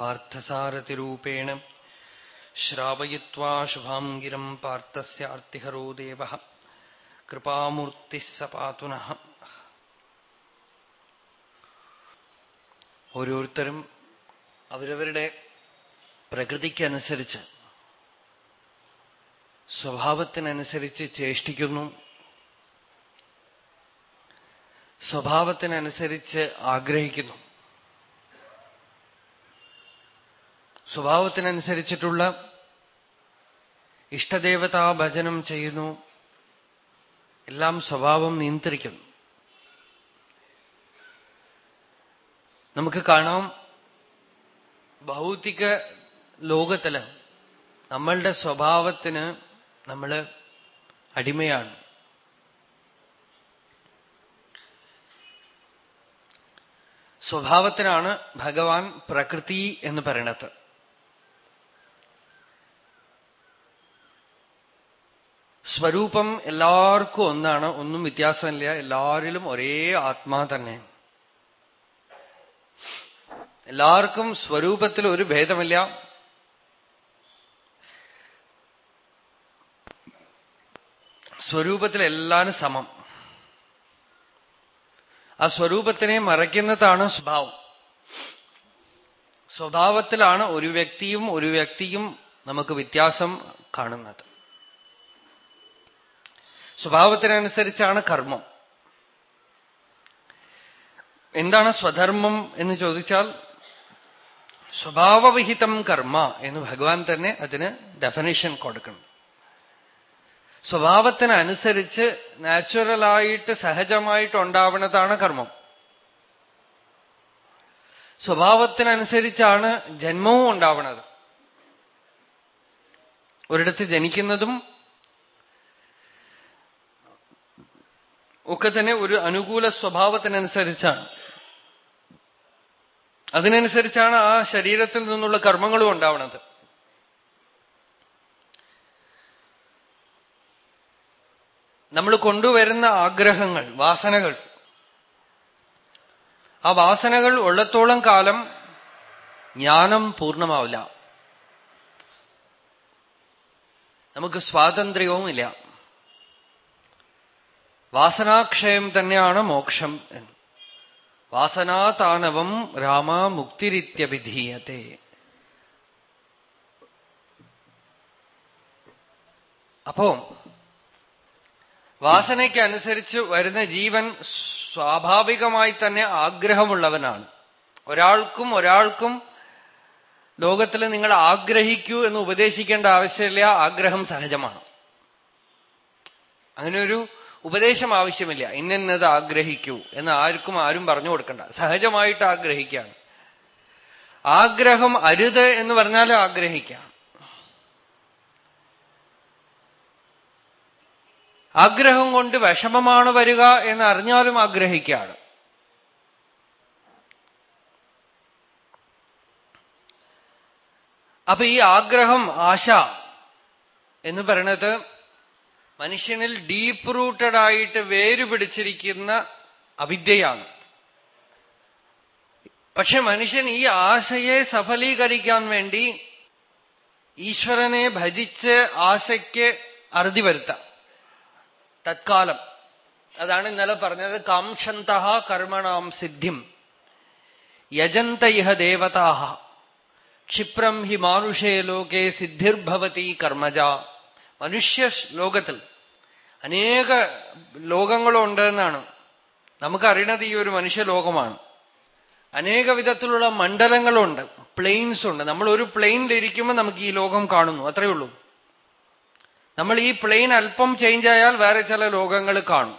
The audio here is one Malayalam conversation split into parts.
പാർത്ഥസാരഥിരൂപേണ ശ്രാവയിത്വാ ശുഭാംഗിരം പാർത്ഥസ്യാർത്തിഹരോ ദേവ. കൃപാമൂർത്തി സ പാതുന. ഓരോരുത്തരും അവരവരുടെ പ്രകൃതിക്കനുസരിച്ച് സ്വഭാവത്തിനനുസരിച്ച് ചേഷ്ടിക്കുന്നു. സ്വഭാവത്തിനനുസരിച്ച് ആഗ്രഹിക്കുന്നു. സ്വഭാവത്തിനനുസരിച്ചിട്ടുള്ള ഇഷ്ടദേവതാ ഭജനം ചെയ്യുന്നു. എല്ലാം സ്വഭാവം നിയന്ത്രിക്കുന്നു. നമുക്ക് കാണാം ഭൗതിക ലോകത്തിൽ നമ്മളുടെ സ്വഭാവത്തിന് നമ്മൾ അടിമയാണ്. സ്വഭാവത്തിനാണ് ഭഗവാൻ പ്രകൃതി എന്ന് പറയണത്. സ്വരൂപം എല്ലാവർക്കും ഒന്നാണ്. ഒന്നും വ്യത്യാസമില്ല. എല്ലാവരിലും ഒരേ ആത്മാ തന്നെ. എല്ലാവർക്കും സ്വരൂപത്തിൽ ഒരു ഭേദമില്ല. സ്വരൂപത്തിൽ എല്ലാവരും സമം. ആ സ്വരൂപത്തിനെ മറയ്ക്കുന്നതാണ് സ്വഭാവം. സ്വഭാവത്തിലാണ് ഒരു വ്യക്തിയും ഒരു വ്യക്തിയും നമുക്ക് വ്യത്യാസം കാണുന്നത്. സ്വഭാവത്തിനനുസരിച്ചാണ് കർമ്മം. എന്താണ് സ്വധർമ്മം എന്ന് ചോദിച്ചാൽ സ്വഭാവവിഹിതം കർമ്മ എന്ന് ഭഗവാൻ തന്നെ അതിന് ഡെഫിനേഷൻ കൊടുക്കണം. സ്വഭാവത്തിനനുസരിച്ച് നാച്ചുറലായിട്ട് സഹജമായിട്ട് ഉണ്ടാവുന്നതാണ് കർമ്മം. സ്വഭാവത്തിനനുസരിച്ചാണ് ജന്മവും ഉണ്ടാവുന്നത്. ഒരിടത്ത് ജനിക്കുന്നതും ഒക്കെ തന്നെ ഒരു അനുകൂല സ്വഭാവത്തിനനുസരിച്ചാണ്. അതിനനുസരിച്ചാണ് ആ ശരീരത്തിൽ നിന്നുള്ള കർമ്മങ്ങളും ഉണ്ടാവുന്നത് നമ്മൾ കൊണ്ടുവരുന്ന ആഗ്രഹങ്ങൾ വാസനകൾ. ആ വാസനകൾ ഉള്ളത്തോളം കാലം ജ്ഞാനം പൂർണമാവില്ല. നമുക്ക് സ്വാതന്ത്ര്യവും ഇല്ല വാസനാക്ഷയം തന്നെയാണ് മോക്ഷം എന്ന്. വാസനാതാനവം രാമ മുക്തിരിത്യഭിധീയത്തെ അപ്പോ വാസനയ്ക്ക് അനുസരിച്ച് വരുന്ന ജീവൻ സ്വാഭാവികമായി തന്നെ ആഗ്രഹമുള്ളവനാണ്. ഒരാൾക്കും ഒരാൾക്കും ലോകത്തിൽ നിങ്ങൾ ആഗ്രഹിക്കൂ എന്ന് ഉപദേശിക്കേണ്ട ആവശ്യമില്ല ആഗ്രഹം സഹജമാണ്. അങ്ങനെ ഒരു ഉപദേശം ആവശ്യമില്ല. ഇന്നത് ആഗ്രഹിക്കൂ എന്ന് ആർക്കും ആരും പറഞ്ഞു കൊടുക്കണ്ട. സഹജമായിട്ട് ആഗ്രഹിക്കുകയാണ്. ആഗ്രഹം അരുത് എന്ന് പറഞ്ഞാലും ആഗ്രഹിക്കാം. ആഗ്രഹം കൊണ്ട് വിഷമമാണ് വരിക എന്ന് അറിഞ്ഞാലും ആഗ്രഹിക്കുകയാണ്. അപ്പൊ ഈ ആഗ്രഹം ആശ എന്ന് പറയണത് മനുഷ്യനിൽ ഡീപ്പ് റൂട്ടഡ് ആയിട്ട് വേര് പിടിച്ചിരിക്കുന്ന അവിദ്യയാണ്. പക്ഷെ മനുഷ്യൻ ഈ ആശയെ സഫലീകരിക്കാൻ വേണ്ടി ഈശ്വരനെ ഭജിച്ച് ആശയ്ക്ക് അറുതി വരുത്താം. തത്കാലം. അതാണ് ഇന്നലെ പറഞ്ഞത് കാംക്ഷന്ത കർമ്മണാം സിദ്ധിം. യജന്ത ഇഹ ദേവതാഹ. ക്ഷിപ്രം ഹി മാനുഷേ ലോകെ സിദ്ധിർഭവതി കർമ്മജ. മനുഷ്യ ലോകത്തിൽ അനേക ലോകങ്ങളുണ്ട് എന്നാണ് നമുക്കറിയണത് ഈ ഒരു മനുഷ്യ ലോകമാണ്. അനേക വിധത്തിലുള്ള മണ്ഡലങ്ങളുണ്ട് പ്ലെയിൻസ് ഉണ്ട്. നമ്മൾ ഒരു പ്ലെയിനിലിരിക്കുമ്പോൾ നമുക്ക് ഈ ലോകം കാണുന്നു അത്രയേ ഉള്ളൂ. നമ്മൾ ഈ പ്ലെയിൻ അല്പം ചേഞ്ച് ആയാൽ വേറെ ചില ലോകങ്ങൾ കാണും.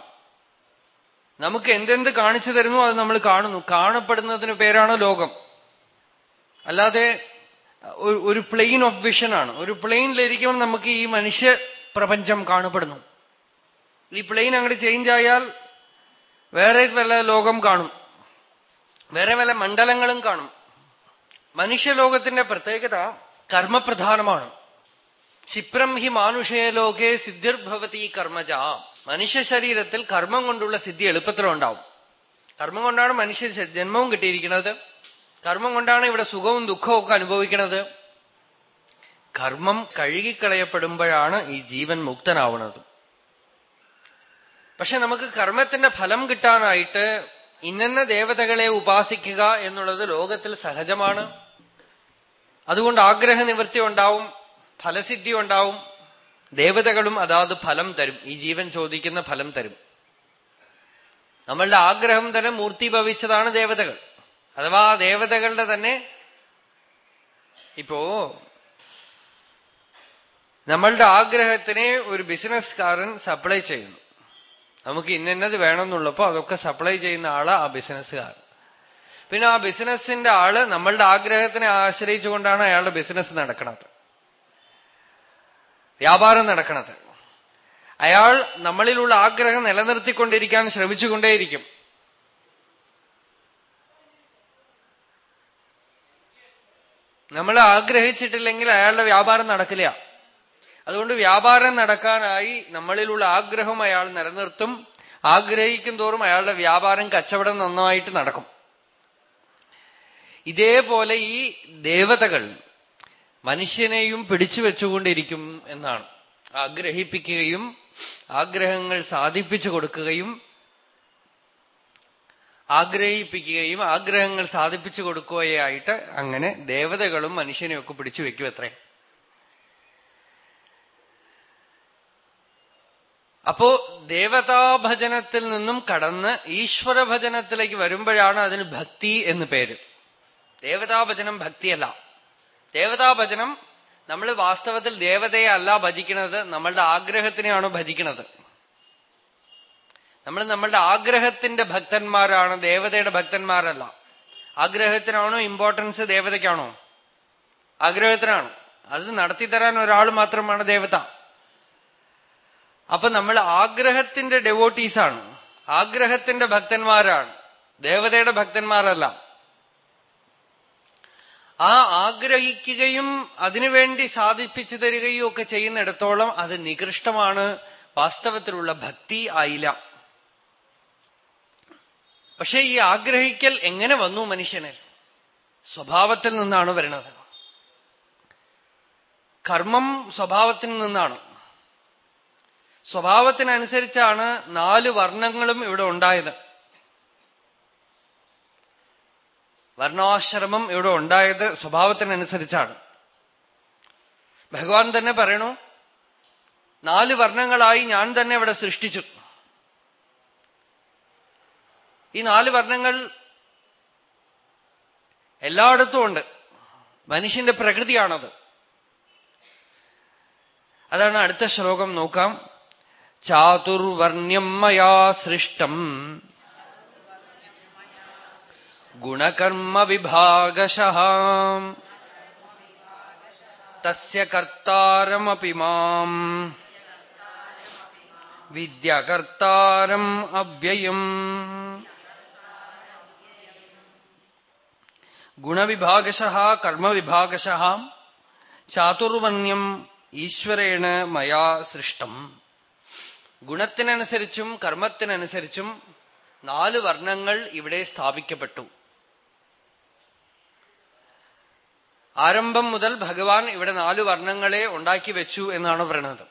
നമുക്ക് എന്തെന്ത് കാണിച്ചു തരുന്നു അത് നമ്മൾ കാണുന്നു. കാണപ്പെടുന്നതിന് പേരാണ് ലോകം. അല്ലാതെ ഒരു പ്ലെയിൻ ഓഫ് വിഷൻ ആണ്. ഒരു പ്ലെയിനിലിരിക്കുമ്പോൾ നമുക്ക് ഈ മനുഷ്യ പ്രപഞ്ചം കാണപ്പെടുന്നു. ഈ പ്ലെയിൻ അങ്ങോട്ട് ചേഞ്ച് ആയാൽ വേറെ വല്ല ലോകം കാണും. വേറെ വല്ല മണ്ഡലങ്ങളും കാണും. മനുഷ്യലോകത്തിന്റെ പ്രത്യേകത കർമ്മപ്രധാനമാണ്. ക്ഷിപ്രം ഹി മാനുഷേ ലോകെ സിദ്ധിർഭവതി കർമ്മജ. മനുഷ്യ ശരീരത്തിൽ കർമ്മം കൊണ്ടുള്ള സിദ്ധി എളുപ്പത്തിലുണ്ടാവും. കർമ്മം കൊണ്ടാണ് മനുഷ്യ ജന്മവും കിട്ടിയിരിക്കുന്നത്. കർമ്മം കൊണ്ടാണ് ഇവിടെ സുഖവും ദുഃഖവും ഒക്കെ അനുഭവിക്കുന്നത്. കർമ്മം കഴുകിക്കളയപ്പെടുമ്പോഴാണ് ഈ ജീവൻ മുക്തനാവുന്നത്. പക്ഷെ നമുക്ക് കർമ്മത്തിന്റെ ഫലം കിട്ടാനായിട്ട് ഇന്നന്ന ദേവതകളെ ഉപാസിക്കുക എന്നുള്ളത് ലോകത്തിൽ സഹജമാണ്. അതുകൊണ്ട് ആഗ്രഹ നിവൃത്തി ഉണ്ടാവും ഫലസിദ്ധി ഉണ്ടാവും ദേവതകളും അതാത് ഫലം തരും ഈ ജീവൻ ചോദിക്കുന്ന ഫലം തരും. നമ്മളുടെ ആഗ്രഹം തന്നെ മൂർത്തി ഭവിച്ചതാണ് ദേവതകൾ. അഥവാ ദേവതകളുടെ തന്നെ ഇപ്പോ നമ്മളുടെ ആഗ്രഹത്തിനെ ഒരു ബിസിനസ്സുകാരൻ സപ്ലൈ ചെയ്യുന്നു. നമുക്ക് ഇന്നത് വേണമെന്നുള്ളപ്പോ അതൊക്കെ സപ്ലൈ ചെയ്യുന്ന ആൾ ആ ബിസിനസ്സുകാരൻ. പിന്നെ ആ ബിസിനസ്സിന്റെ ആൾ നമ്മളുടെ ആഗ്രഹത്തിനെ ആശ്രയിച്ചുകൊണ്ടാണ് അയാളുടെ ബിസിനസ് നടക്കണത്. വ്യാപാരം നടക്കണത്. അയാൾ നമ്മളിലുള്ള ആഗ്രഹം നിലനിർത്തിക്കൊണ്ടിരിക്കാൻ ശ്രമിച്ചുകൊണ്ടേയിരിക്കും. നമ്മൾ ആഗ്രഹിച്ചിട്ടില്ലെങ്കിൽ അയാളുടെ വ്യാപാരം നടക്കില്ല. അതുകൊണ്ട് വ്യാപാരം നടക്കാനായി നമ്മളിലുള്ള ആഗ്രഹം അയാൾ നിലനിർത്തും. ആഗ്രഹിക്കും തോറും അയാളുടെ വ്യാപാരം കച്ചവടം നന്നായിട്ട് നടക്കും. ഇതേപോലെ ഈ ദേവതകൾ മനുഷ്യനെയും പിടിച്ചു വെച്ചുകൊണ്ടിരിക്കും എന്നാണ്. ആഗ്രഹിപ്പിക്കുകയും ആഗ്രഹങ്ങൾ സാധിപ്പിച്ചു കൊടുക്കുകയും ആഗ്രഹിപ്പിക്കുകയും ആഗ്രഹങ്ങൾ സാധിപ്പിച്ചു കൊടുക്കുകയായിട്ട് അങ്ങനെ ദേവതകളും മനുഷ്യനെയൊക്കെ പിടിച്ചു വെക്കും അത്രേ. അപ്പോ ദേവതാഭജനത്തിൽ നിന്നും കടന്ന് ഈശ്വര ഭജനത്തിലേക്ക് വരുമ്പോഴാണ് അതിന് ഭക്തി എന്ന് പേര്. ദേവതാഭജനം ഭക്തിയല്ല. ദേവതാഭജനം നമ്മൾ വാസ്തവത്തിൽ ദേവതയെ അല്ല ഭജിക്കുന്നത് നമ്മളുടെ ആഗ്രഹത്തിനെയാണ് ഭജിക്കുന്നത്. നമ്മൾ നമ്മളുടെ ആഗ്രഹത്തിന്റെ ഭക്തന്മാരാണ് ദേവതയുടെ ഭക്തന്മാരല്ല. ആഗ്രഹത്തിനാണോ ഇമ്പോർട്ടൻസ് ദേവതയ്ക്കാണോ? ആഗ്രഹത്തിനാണ്. അത് നടത്തി തരാൻ ഒരാൾ മാത്രമാണ് ദേവത. അപ്പൊ നമ്മൾ ആഗ്രഹത്തിന്റെ ഡെവോട്ടീസാണ് ആഗ്രഹത്തിന്റെ ഭക്തന്മാരാണ്. ദേവതയുടെ ഭക്തന്മാരല്ല. ആ ആഗ്രഹിക്കുകയും അതിനുവേണ്ടി സാധിപ്പിച്ചു തരികയും ഒക്കെ ചെയ്യുന്നിടത്തോളം അത് നികൃഷ്ടമാണ്. വാസ്തവത്തിലുള്ള ഭക്തി ആയില്ല. പക്ഷെ ഈ ആഗ്രഹിക്കൽ എങ്ങനെ വന്നു മനുഷ്യന്? സ്വഭാവത്തിൽ നിന്നാണ് വരുന്നത്. കർമ്മം സ്വഭാവത്തിൽ നിന്നാണ്. സ്വഭാവത്തിനനുസരിച്ചാണ് നാല് വർണങ്ങളും ഇവിടെ ഉണ്ടായത്. വർണാശ്രമം ഇവിടെ ഉണ്ടായത് സ്വഭാവത്തിനനുസരിച്ചാണ്. ഭഗവാൻ തന്നെ പറയണു നാല് വർണങ്ങളായി ഞാൻ തന്നെ ഇവിടെ സൃഷ്ടിച്ചു. ഈ നാല് വർണങ്ങൾ എല്ലായിടത്തും ഉണ്ട്. മനുഷ്യന്റെ പ്രകൃതിയാണത്. അതാണ് അടുത്ത ശ്ലോകം. നോക്കാം. ചാതുർവർണ്യം മയാ സൃഷ്ടം. ഗുണകർമ്മ ഗുണകർമ്മവിഭാഗശः. തസ്യ കർത്താരമപി മാം. വിദ്യകർത്താരം അവ്യയം. ഗുണവിഭാഗശः കർമ്മവിഭാഗശ ചാതുർവന്യം ഈശ്വരേണ മയാ സൃഷ്ടം. ഗുണത്തിനനുസരിച്ചും കർമ്മത്തിനനുസരിച്ചും നാല് വർണങ്ങൾ ഇവിടെ സ്ഥാപിക്കപ്പെട്ടു. ആരംഭം മുതൽ ഭഗവാൻ ഇവിടെ നാല് വർണങ്ങളെ ഉണ്ടാക്കി വെച്ചു എന്നാണ് പറയുന്നത്.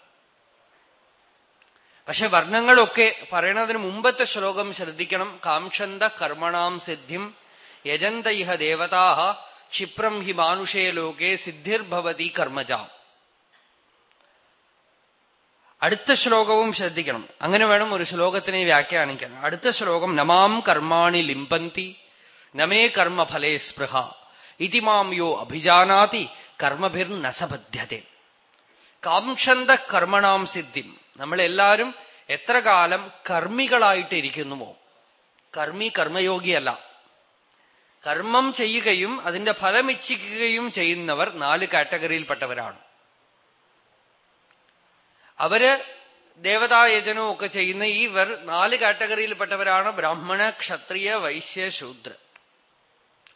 പക്ഷെ വർണങ്ങളൊക്കെ പറയണതിന് മുമ്പത്തെ ശ്ലോകം ശ്രദ്ധിക്കണം. കാംക്ഷന്ത കർമ്മണാം സിദ്ധിം യജന്ത ഇഹ ക്ഷിപ്രം ഹി മാനുഷേ ലോകെ സിദ്ധിർഭവതി കർമ്മജ. അടുത്ത ശ്ലോകവും ശ്രദ്ധിക്കണം. അങ്ങനെ വേണം ഒരു ശ്ലോകത്തിനെ വ്യാഖ്യാനിക്കാൻ. അടുത്ത ശ്ലോകം നമാം കർമാണി ലിംപന്തി നമേ കർമ്മ ഫലേ സ്പൃഹ ഇതി മാം യോ അഭിജാനാതി കർമ്മഭിർ നസബദ്ധ്യത കാംക്ഷന്ത കർമ്മണാം സിദ്ധിം. നമ്മളെല്ലാരും എത്ര കാലം കർമ്മികളായിട്ടിരിക്കുന്നുവോ? കർമ്മി കർമ്മയോഗിയല്ല. കർമ്മം ചെയ്യുകയും അതിന്റെ ഫലം ഇച്ഛിക്കുകയും ചെയ്യുന്നവർ നാല് കാറ്റഗറിയിൽപ്പെട്ടവരാണ്. അവർ ദേവതായജനവും ഒക്കെ ചെയ്യുന്ന ഇവർ നാല് കാറ്റഗറിയിൽപ്പെട്ടവരാണ് ബ്രാഹ്മണ ക്ഷത്രിയ വൈശ്യ ശൂദ്ര.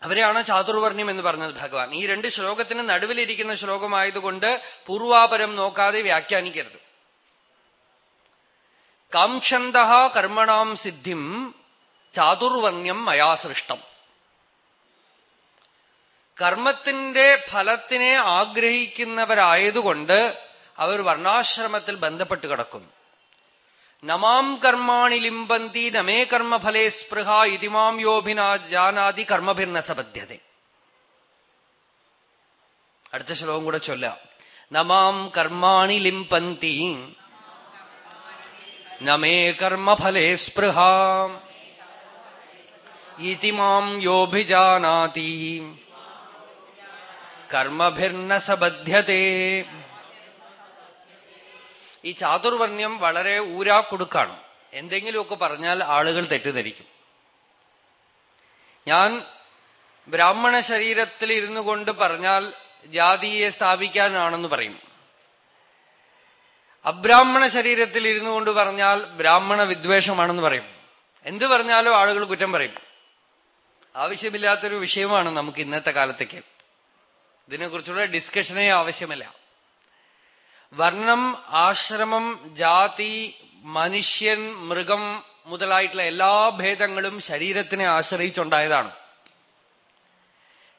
അവരെയാണ് ചാതുർവർണ്യം എന്ന് പറഞ്ഞത് ഭഗവാൻ. ഈ രണ്ട് ശ്ലോകത്തിന് നടുവിലിരിക്കുന്ന ശ്ലോകമായതുകൊണ്ട് പൂർവാപരം നോക്കാതെ വ്യാഖ്യാനിക്കരുത്. കാംക്ഷന്ത കർമ്മണാം സിദ്ധിം ചാതുർവർണ്യം മയാ സൃഷ്ടം കർമ്മത്തിന്റെ ഫലത്തിനെ ആഗ്രഹിക്കുന്നവരായതുകൊണ്ട് അവർ വർണാശ്രമത്തിൽ ബന്ധപ്പെട്ട് കിടക്കുന്നു നമാം കർമാണി ലിംബന്തി നമേ കർമ്മഫലേ സ്പൃഹ ഇതിമാം യോഭിനാ ജാനാതി കർമ്മഭിർന്ന സബദ്ധ്യത അടുത്ത ശ്ലോകം കൂടെ ചൊല്ല. നമാം കർമാണി ലിംപന്തി നമേ കർമ്മഫലേ സ്പൃഹ ഇതിമാം യോഭിജാനാതി. കർമ്മഭിർന്ന സബദ്ധ്യതേ ഈ ചാതുർവർണ്യം വളരെ ഊരാ കൊടുക്കാണ് എന്തെങ്കിലുമൊക്കെ പറഞ്ഞാൽ ആളുകൾ തെറ്റിദ്ധരിക്കും. ഞാൻ ബ്രാഹ്മണ ശരീരത്തിൽ ഇരുന്നു കൊണ്ട് പറഞ്ഞാൽ ജാതിയെ സ്ഥാപിക്കാനാണെന്ന് പറയും. അബ്രാഹ്മണ ശരീരത്തിൽ ഇരുന്നു കൊണ്ട് പറഞ്ഞാൽ ബ്രാഹ്മണ വിദ്വേഷമാണെന്ന് പറയും. എന്ത് പറഞ്ഞാലും ആളുകൾ കുറ്റം പറയും. ആവശ്യമില്ലാത്തൊരു വിഷയമാണ് നമുക്ക് ഇന്നത്തെ കാലത്തേക്ക്. ഇതിനെക്കുറിച്ചുള്ള ഡിസ്കഷനേ ആവശ്യമില്ല. വർണം ആശ്രമം ജാതി മനുഷ്യൻ മൃഗം മുതലായിട്ടുള്ള എല്ലാ ഭേദങ്ങളും ശരീരത്തിനെ ആശ്രയിച്ചുണ്ടായതാണ്.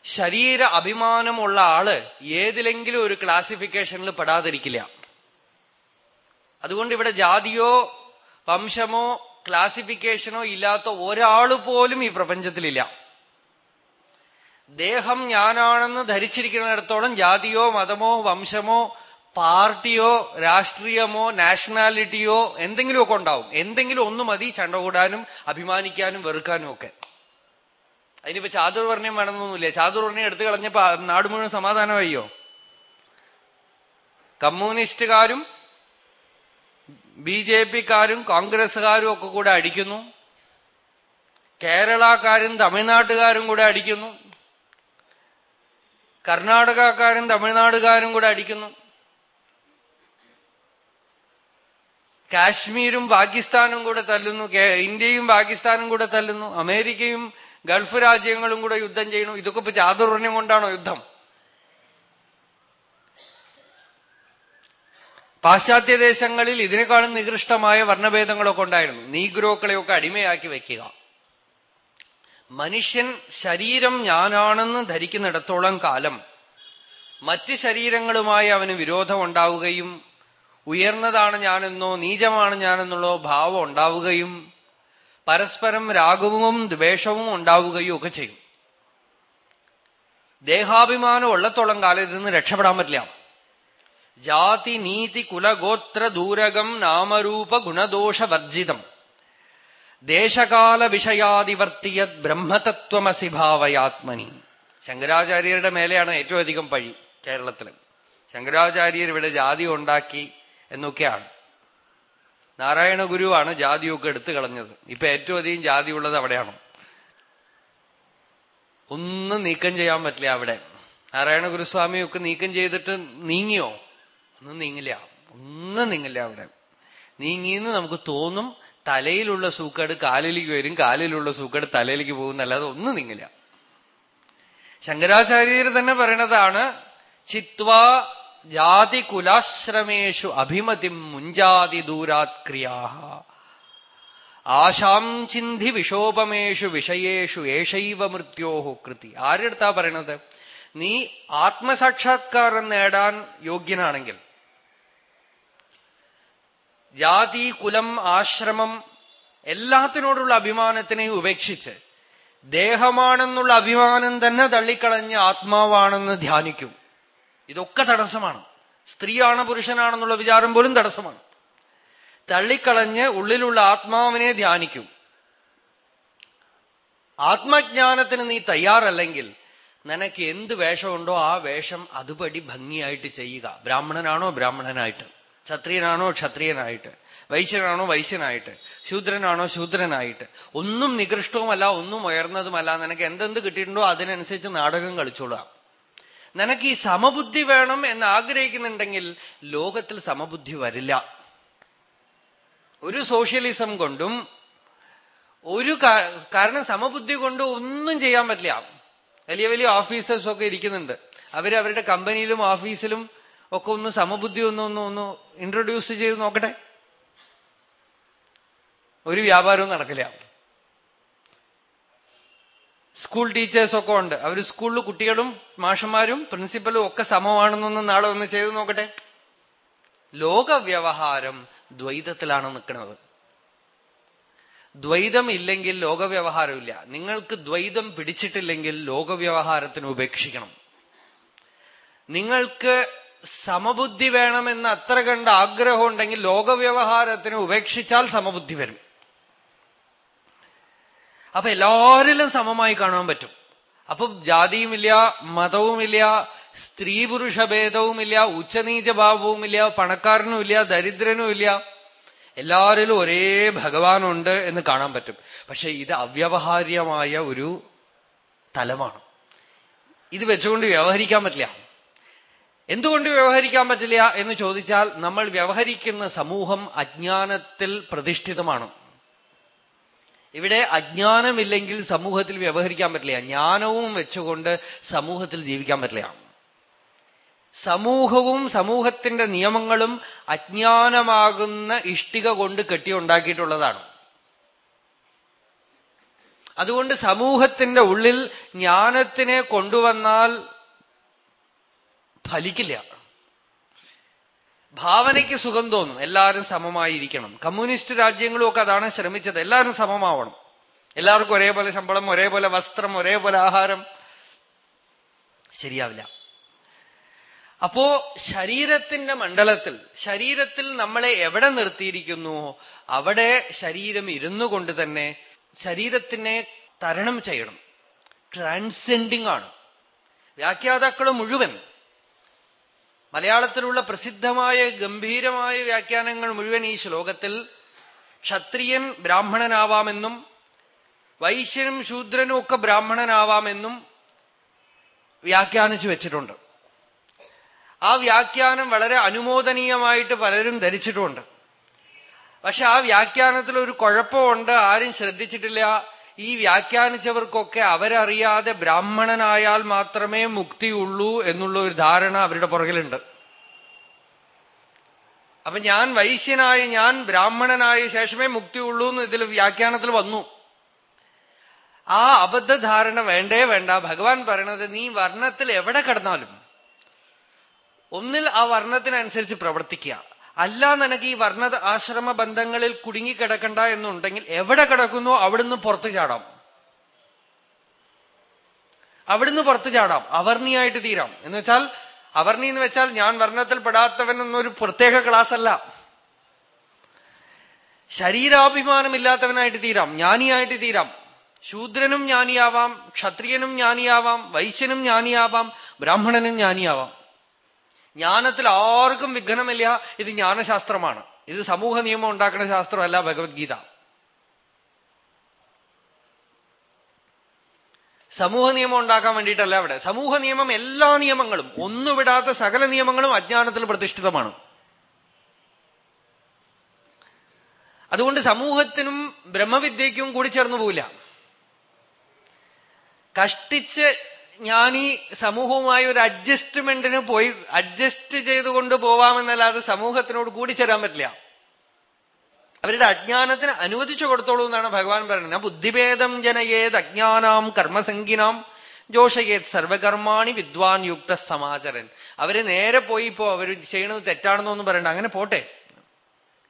ശരീര അഭിമാനമുള്ള ആൾ ഏതിലെങ്കിലും ഒരു ക്ലാസിഫിക്കേഷനിൽ പെടാതിരിക്കില്ല. അതുകൊണ്ട് ഇവിടെ ജാതിയോ വംശമോ ക്ലാസിഫിക്കേഷനോ ഇല്ലാത്ത ഒരാൾ പോലും ഈ പ്രപഞ്ചത്തിലില്ല. ദേഹം ഞാനാണെന്ന് ധരിച്ചിരിക്കുന്നിടത്തോളം ജാതിയോ മതമോ വംശമോ പാർട്ടിയോ രാഷ്ട്രീയമോ നാഷണാലിറ്റിയോ എന്തെങ്കിലുമൊക്കെ ഉണ്ടാവും. എന്തെങ്കിലും ഒന്ന് മതി ചണ്ട കൂടാനും അഭിമാനിക്കാനും വെറുക്കാനും ഒക്കെ. അതിനിപ്പോ ചാതുർവർണയം വേണമെന്നൊന്നുമില്ല. ചാതുർവർണയം എടുത്തു കളഞ്ഞപ്പോ നാട് മുഴുവൻ സമാധാനമായോ കമ്മ്യൂണിസ്റ്റുകാരും ബി ജെ പിക്കാരും കോൺഗ്രസ്സുകാരും ഒക്കെ കൂടെ അടിക്കുന്നു. കേരളക്കാരും തമിഴ്നാട്ടുകാരും കൂടെ അടിക്കുന്നു. കർണാടകക്കാരും തമിഴ്നാടുകാരും കൂടെ അടിക്കുന്നു. കാശ്മീരും പാകിസ്ഥാനും കൂടെ തല്ലുന്നു. ഇന്ത്യയും പാകിസ്ഥാനും കൂടെ തല്ലുന്നു. അമേരിക്കയും ഗൾഫ് രാജ്യങ്ങളും കൂടെ യുദ്ധം ചെയ്യണു ഇതൊക്കെ ഇപ്പൊ ചാതുർണ്യം കൊണ്ടാണോ യുദ്ധം? പാശ്ചാത്യ ദേശങ്ങളിൽ ഇതിനേക്കാളും നികൃഷ്ടമായ വർണഭേദങ്ങളൊക്കെ ഉണ്ടായിരുന്നു. നീഗ്രോക്കളെയൊക്കെ അടിമയാക്കി വെക്കുക. മനുഷ്യൻ ശരീരം ഞാനാണെന്ന് ധരിക്കുന്നിടത്തോളം കാലം മറ്റ് ശരീരങ്ങളുമായി അവന് വിരോധം ഉണ്ടാവുകയും ഉയർന്നതാണ് ഞാനെന്നോ നീചമാണ് ഞാനെന്നുള്ളോ ഭാവം ഉണ്ടാവുകയും പരസ്പരം രാഗവും ദ്വേഷവും ഉണ്ടാവുകയും ഒക്കെ ചെയ്യും. ദേഹാഭിമാനം ഉള്ളത്തോളം കാലം ഇതിൽ നിന്ന് രക്ഷപ്പെടാൻ പറ്റില്ല. ജാതി നീതി കുലഗോത്ര ദൂരകം നാമരൂപ ഗുണദോഷവർജിതം ദേശകാല വിഷയാതിവർത്തിയത് ബ്രഹ്മതത്വമസി ഭാവയാത്മനി. ശങ്കരാചാര്യരുടെ മേലെയാണ് ഏറ്റവും അധികം പഴി കേരളത്തിൽ ശങ്കരാചാര്യർ ഇവിടെ ജാതി ഉണ്ടാക്കി എന്നൊക്കെയാണ്. നാരായണ ഗുരുവാണ് ജാതിയൊക്കെ എടുത്തു കളഞ്ഞത്. ഇപ്പൊ ഏറ്റവും അധികം ജാതി ഉള്ളത് അവിടെയാണ്. ഒന്നും നീക്കം ചെയ്യാൻ പറ്റില്ല അവിടെ. നാരായണ ഗുരുസ്വാമിയൊക്കെ നീക്കം ചെയ്തിട്ട് നീങ്ങിയോ? ഒന്നും നീങ്ങില്ല. ഒന്നും നീങ്ങില്ല അവിടെ. നീങ്ങിന്ന് നമുക്ക് തോന്നും തലയിലുള്ള സൂക്കേട് കാലിലേക്ക് വരും കാലിലുള്ള സൂക്കേട് തലയിലേക്ക് പോകും അല്ലാതെ ഒന്നും നീങ്ങില്ല. ശങ്കരാചാര്യർ തന്നെ പറയണതാണ് ചിത്വാ ജാതി കുലാശ്രമേഷു അഭിമതിം മുഞ്ചാതി ദൂരാത് ക്രിയാ ആശാം ചിന്തി വിശോപമേഷു വിഷയേഷു ഏഷൈവ മൃത്യോഹു കൃതി. ആരെടുത്താ പറയണത്? നീ ആത്മസാക്ഷാത്കാരം നേടാൻ യോഗ്യനാണെങ്കിൽ ജാതി കുലം ആശ്രമം എല്ലാത്തിനോടുള്ള അഭിമാനത്തിനെ ഉപേക്ഷിച്ച് ദേഹമാണെന്നുള്ള അഭിമാനം തന്നെ തള്ളിക്കളഞ്ഞ് ആത്മാവാണെന്ന് ധ്യാനിക്കും. ഇതൊക്കെ തടസ്സമാണ്. സ്ത്രീയാണ് പുരുഷനാണെന്നുള്ള വിചാരം പോലും തടസ്സമാണ്. തള്ളിക്കളഞ്ഞ് ഉള്ളിലുള്ള ആത്മാവിനെ ധ്യാനിക്കും. ആത്മജ്ഞാനത്തിന് നീ തയ്യാറല്ലെങ്കിൽ നിനക്ക് എന്ത് വേഷമുണ്ടോ ആ വേഷം അതുപടി ഭംഗിയായിട്ട് ചെയ്യുക. ബ്രാഹ്മണനാണോ ബ്രാഹ്മണനായിട്ട്? ക്ഷത്രിയനാണോ ക്ഷത്രിയനായിട്ട്? വൈശ്യനാണോ വൈശ്യനായിട്ട്? ശൂദ്രനാണോ ശൂദ്രനായിട്ട്? ഒന്നും നികൃഷ്ടവുമല്ല ഒന്നും ഉയർന്നതുമല്ല. നിനക്ക് എന്തെന്ത് കിട്ടിയിട്ടുണ്ടോ അതിനനുസരിച്ച് നാടകം കളിച്ചോളാം നിനക്ക് ഈ സമബുദ്ധി വേണം എന്ന് ആഗ്രഹിക്കുന്നുണ്ടെങ്കിൽ ലോകത്തിൽ സമബുദ്ധി വരില്ല. ഒരു സോഷ്യലിസം കൊണ്ടും ഒരു കാരണം സമബുദ്ധി കൊണ്ട് ഒന്നും ചെയ്യാൻ പറ്റില്ല. വലിയ വലിയ ഓഫീസേഴ്സ് ഒക്കെ ഇരിക്കുന്നുണ്ട്. അവർ അവരുടെ കമ്പനിയിലും ഓഫീസിലും ഒക്കെ ഒന്ന് സമബുദ്ധി ഒന്ന് ഒന്ന് ഒന്ന് ഇൻട്രൊഡ്യൂസ് ചെയ്ത് നോക്കട്ടെ. ഒരു വ്യാപാരവും നടക്കില്ല. സ്കൂൾ ടീച്ചേഴ്സൊക്കെ ഉണ്ട്. അവർ സ്കൂളിൽ കുട്ടികളും മാഷന്മാരും പ്രിൻസിപ്പലും ഒക്കെ സമമാണെന്നൊന്നും നാളെ ഒന്ന് ചെയ്തു നോക്കട്ടെ. ലോകവ്യവഹാരം ദ്വൈതത്തിലാണ് നിൽക്കുന്നത്. ദ്വൈതം ഇല്ലെങ്കിൽ ലോകവ്യവഹാരമില്ല. നിങ്ങൾക്ക് ദ്വൈതം പിടിച്ചിട്ടില്ലെങ്കിൽ ലോകവ്യവഹാരത്തിന് ഉപേക്ഷിക്കണം. നിങ്ങൾക്ക് സമബുദ്ധി വേണമെന്ന് അത്ര കണ്ട ആഗ്രഹം ഉണ്ടെങ്കിൽ ലോകവ്യവഹാരത്തിന് ഉപേക്ഷിച്ചാൽ സമബുദ്ധി വരും. അപ്പൊ എല്ലാവരിലും സമമായി കാണാൻ പറ്റും. അപ്പൊ ജാതിയുമില്ല മതവുമില്ല സ്ത്രീ പുരുഷ ഭേദവുമില്ല ഉച്ചനീച ഭാവവുമില്ല പണക്കാരനുമില്ല ദരിദ്രനുമില്ല. എല്ലാവരിലും ഒരേ ഭഗവാനുണ്ട് എന്ന് കാണാൻ പറ്റും. പക്ഷെ ഇത് അവ്യവഹാര്യമായ ഒരു തലമാണ്. ഇത് വെച്ചുകൊണ്ട് വ്യവഹരിക്കാൻ പറ്റില്ല. എന്തുകൊണ്ട് വ്യവഹരിക്കാൻ പറ്റില്ല എന്ന് ചോദിച്ചാൽ നമ്മൾ വ്യവഹരിക്കുന്ന സമൂഹം അജ്ഞാനത്തിൽ പ്രതിഷ്ഠിതമാണ്. ഇവിടെ അജ്ഞാനമില്ലെങ്കിൽ സമൂഹത്തിൽ വ്യവഹരിക്കാൻ പറ്റില്ല. ജ്ഞാനവും വെച്ചുകൊണ്ട് സമൂഹത്തിൽ ജീവിക്കാൻ പറ്റില്ല. സമൂഹവും സമൂഹത്തിന്റെ നിയമങ്ങളും അജ്ഞാനമാകുന്ന ഇഷ്ടിക കൊണ്ട് കെട്ടിയുണ്ടാക്കിയിട്ടുള്ളതാണ്. അതുകൊണ്ട് സമൂഹത്തിന്റെ ഉള്ളിൽ ജ്ഞാനത്തിനെ കൊണ്ടുവന്നാൽ ഫലിക്കില്ല. ഭാവനയ്ക്ക് സുഖം തോന്നും. എല്ലാവരും സമമായിരിക്കണം. കമ്മ്യൂണിസ്റ്റ് രാജ്യങ്ങളും ഒക്കെ അതാണ് ശ്രമിച്ചത്. എല്ലാവരും സമമാവണം. എല്ലാവർക്കും ഒരേപോലെ ശമ്പളം ഒരേപോലെ വസ്ത്രം ഒരേപോലെ ആഹാരം. ശരിയാവില്ല. അപ്പോ ശരീരത്തിന്റെ മണ്ഡലത്തിൽ ശരീരത്തിൽ നമ്മളെ എവിടെ നിർത്തിയിരിക്കുന്നു? അവിടെ ശരീരം ഇരുന്നു കൊണ്ട് തന്നെ ശരീരത്തിനെ തരണം ചെയ്യണം. ട്രാൻസെൻഡിങ് ആണ്. വ്യാഖ്യാതാക്കൾ മുഴുവൻ മലയാളത്തിലുള്ള പ്രസിദ്ധമായ ഗംഭീരമായ വ്യാഖ്യാനങ്ങൾ മുഴുവൻ ഈ ശ്ലോകത്തിൽ ക്ഷത്രിയൻ ബ്രാഹ്മണനാവാമെന്നും വൈശ്യനും ശൂദ്രനും ഒക്കെ ബ്രാഹ്മണനാവാമെന്നും വ്യാഖ്യാനിച്ചു വെച്ചിട്ടുണ്ട്. ആ വ്യാഖ്യാനം വളരെ അനുമോദനീയമായിട്ട് പലരും ധരിച്ചിട്ടുണ്ട്. പക്ഷെ ആ വ്യാഖ്യാനത്തിൽ ഒരു കുഴപ്പമുണ്ട് ആരും ശ്രദ്ധിച്ചിട്ടില്ല ഈ വ്യാഖ്യാനിച്ചവർക്കൊക്കെ അവരറിയാതെ ബ്രാഹ്മണനായാൽ മാത്രമേ മുക്തിയുള്ളൂ എന്നുള്ള ഒരു ധാരണ അവരുടെ പുറകിലുണ്ട്. അപ്പൊ ഞാൻ വൈശ്യനായ ഞാൻ ബ്രാഹ്മണനായ ശേഷമേ മുക്തിയുള്ളൂ എന്ന് ഇതിൽ വ്യാഖ്യാനത്തിൽ വന്നു. ആ അബദ്ധധാരണ വേണ്ടേ വേണ്ട. ഭഗവാൻ പറയണത് നീ വർണത്തിൽ എവിടെ കിടന്നാലും ഒന്നിൽ ആ വർണത്തിനനുസരിച്ച് പ്രവർത്തിക്കുക. അല്ല നിനക്ക് ഈ വർണ ആശ്രമ ബന്ധങ്ങളിൽ കുടുങ്ങിക്കിടക്കണ്ട എന്നുണ്ടെങ്കിൽ എവിടെ കിടക്കുന്നു? അവിടുന്ന് പുറത്തു ചാടാം. അവിടുന്ന് പുറത്തു ചാടാം. അവർണിയായിട്ട് തീരാം. എന്ന് വെച്ചാൽ അവർണി എന്ന് വെച്ചാൽ ഞാൻ വർണത്തിൽ പെടാത്തവൻ എന്നൊരു പ്രത്യേക ക്ലാസ് അല്ല. ശരീരാഭിമാനമില്ലാത്തവനായിട്ട് തീരാം. ജ്ഞാനിയായിട്ട് തീരാം. ശൂദ്രനും ജ്ഞാനിയാവാം ക്ഷത്രിയനും ജ്ഞാനിയാവാം വൈശ്യനും ജ്ഞാനിയാവാം ബ്രാഹ്മണനും ജ്ഞാനിയാവാം. ജ്ഞാനത്തിൽ ആർക്കും വിഘ്നമില്ല. ഇത് ജ്ഞാനശാസ്ത്രമാണ്. ഇത് സമൂഹ നിയമം ഉണ്ടാക്കുന്ന ശാസ്ത്രമല്ല ഭഗവത്ഗീത. സമൂഹ നിയമം ഉണ്ടാക്കാൻ വേണ്ടിയിട്ടല്ല അവിടെ സമൂഹ നിയമം എല്ലാ നിയമങ്ങളും ഒന്നുവിടാത്ത സകല നിയമങ്ങളും അജ്ഞാനത്തിൽ പ്രതിഷ്ഠിതമാണ്. അതുകൊണ്ട് സമൂഹത്തിനും ബ്രഹ്മവിദ്യയ്ക്കും കൂടി ചേർന്നു പോവില്ല. കഷ്ടിച്ച് ഞാൻ ഈ സമൂഹവുമായി ഒരു അഡ്ജസ്റ്റ്മെന്റിന് പോയി അഡ്ജസ്റ്റ് ചെയ്തുകൊണ്ട് പോവാമെന്നല്ലാതെ സമൂഹത്തിനോട് ചേരാൻ പറ്റില്ല. അവരുടെ അജ്ഞാനത്തിന് അനുവദിച്ചു കൊടുത്തോളൂ എന്നാണ് ഭഗവാൻ പറയുന്നത്. ബുദ്ധിഭേദം ജനയേത് അജ്ഞാനാം കർമ്മസംഗിനാം ജോഷയേത് സർവകർമാണി വിദ്വാൻ യുക്ത സമാചരൻ. അവർ നേരെ പോയി ഇപ്പോ അവർ ചെയ്യണത് തെറ്റാണെന്നോ ഒന്നും പറയണ്ട. അങ്ങനെ പോട്ടെ.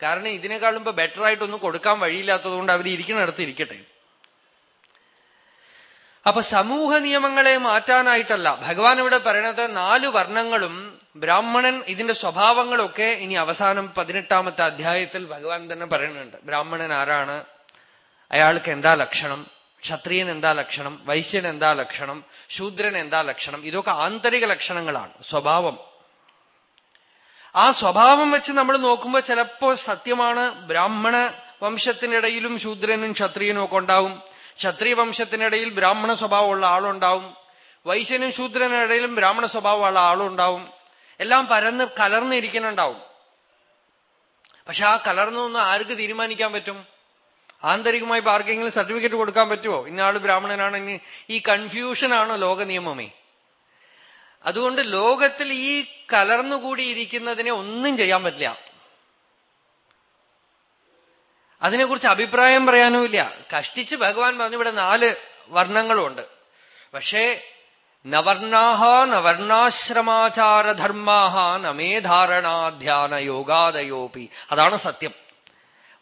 കാരണം ഇതിനേക്കാളും ഇപ്പൊ ബെറ്റർ ആയിട്ടൊന്നും കൊടുക്കാൻ വഴിയില്ലാത്തതുകൊണ്ട് അവർ ഇരിക്കുന്നിടത്ത് ഇരിക്കട്ടെ. അപ്പൊ സമൂഹ നിയമങ്ങളെ മാറ്റാനായിട്ടല്ല. ഭഗവാൻ ഇവിടെ പറയണത് നാല് വർണങ്ങളും ബ്രാഹ്മണൻ ഇതിന്റെ സ്വഭാവങ്ങളൊക്കെ ഇനി അവസാനം പതിനെട്ടാമത്തെ അധ്യായത്തിൽ ഭഗവാൻ തന്നെ പറയുന്നുണ്ട്. ബ്രാഹ്മണൻ ആരാണ്? അയാൾക്ക് എന്താ ലക്ഷണം? ക്ഷത്രിയൻ എന്താ ലക്ഷണം? വൈശ്യൻ എന്താ ലക്ഷണം? ശൂദ്രൻ എന്താ ലക്ഷണം? ഇതൊക്കെ ആന്തരിക ലക്ഷണങ്ങളാണ് സ്വഭാവം. ആ സ്വഭാവം വെച്ച് നമ്മൾ നോക്കുമ്പോൾ ചിലപ്പോ സത്യമാണ് ബ്രാഹ്മണ വംശത്തിനിടയിലും ശൂദ്രനും ക്ഷത്രിയനും ഒക്കെ ഉണ്ടാവും. ക്ഷത്രിയ വംശത്തിനിടയിൽ ബ്രാഹ്മണ സ്വഭാവമുള്ള ആളുണ്ടാവും. വൈശ്യനും ശൂദ്രനിടയിലും ബ്രാഹ്മണ സ്വഭാവമുള്ള ആളുണ്ടാവും. എല്ലാം പരന്ന് കലർന്നിരിക്കുന്നുണ്ടാവും. പക്ഷെ ആ കലർന്നൊന്ന് ആർക്ക് തീരുമാനിക്കാൻ പറ്റും? ആന്തരികമായി ആർക്കെങ്കിലും സർട്ടിഫിക്കറ്റ് കൊടുക്കാൻ പറ്റുമോ ഇന്നയാൾ ബ്രാഹ്മണനാണ് ഈ കൺഫ്യൂഷനാണ് ലോക നിയമമേ? അതുകൊണ്ട് ലോകത്തിൽ ഈ കലർന്നുകൂടിയിരിക്കുന്നതിനെ ഒന്നും ചെയ്യാൻ പറ്റില്ല. അതിനെക്കുറിച്ച് അഭിപ്രായം പറയാനുമില്ല. കഷ്ടിച്ച് ഭഗവാൻ പറഞ്ഞു ഇവിടെ നാല് വർണങ്ങളുണ്ട്. പക്ഷേ നവർണാഹ നവർണാശ്രമാചാരധർമാഹ നമേ ധാരണാധ്യാന യോഗാദയോപി അതാണ് സത്യം.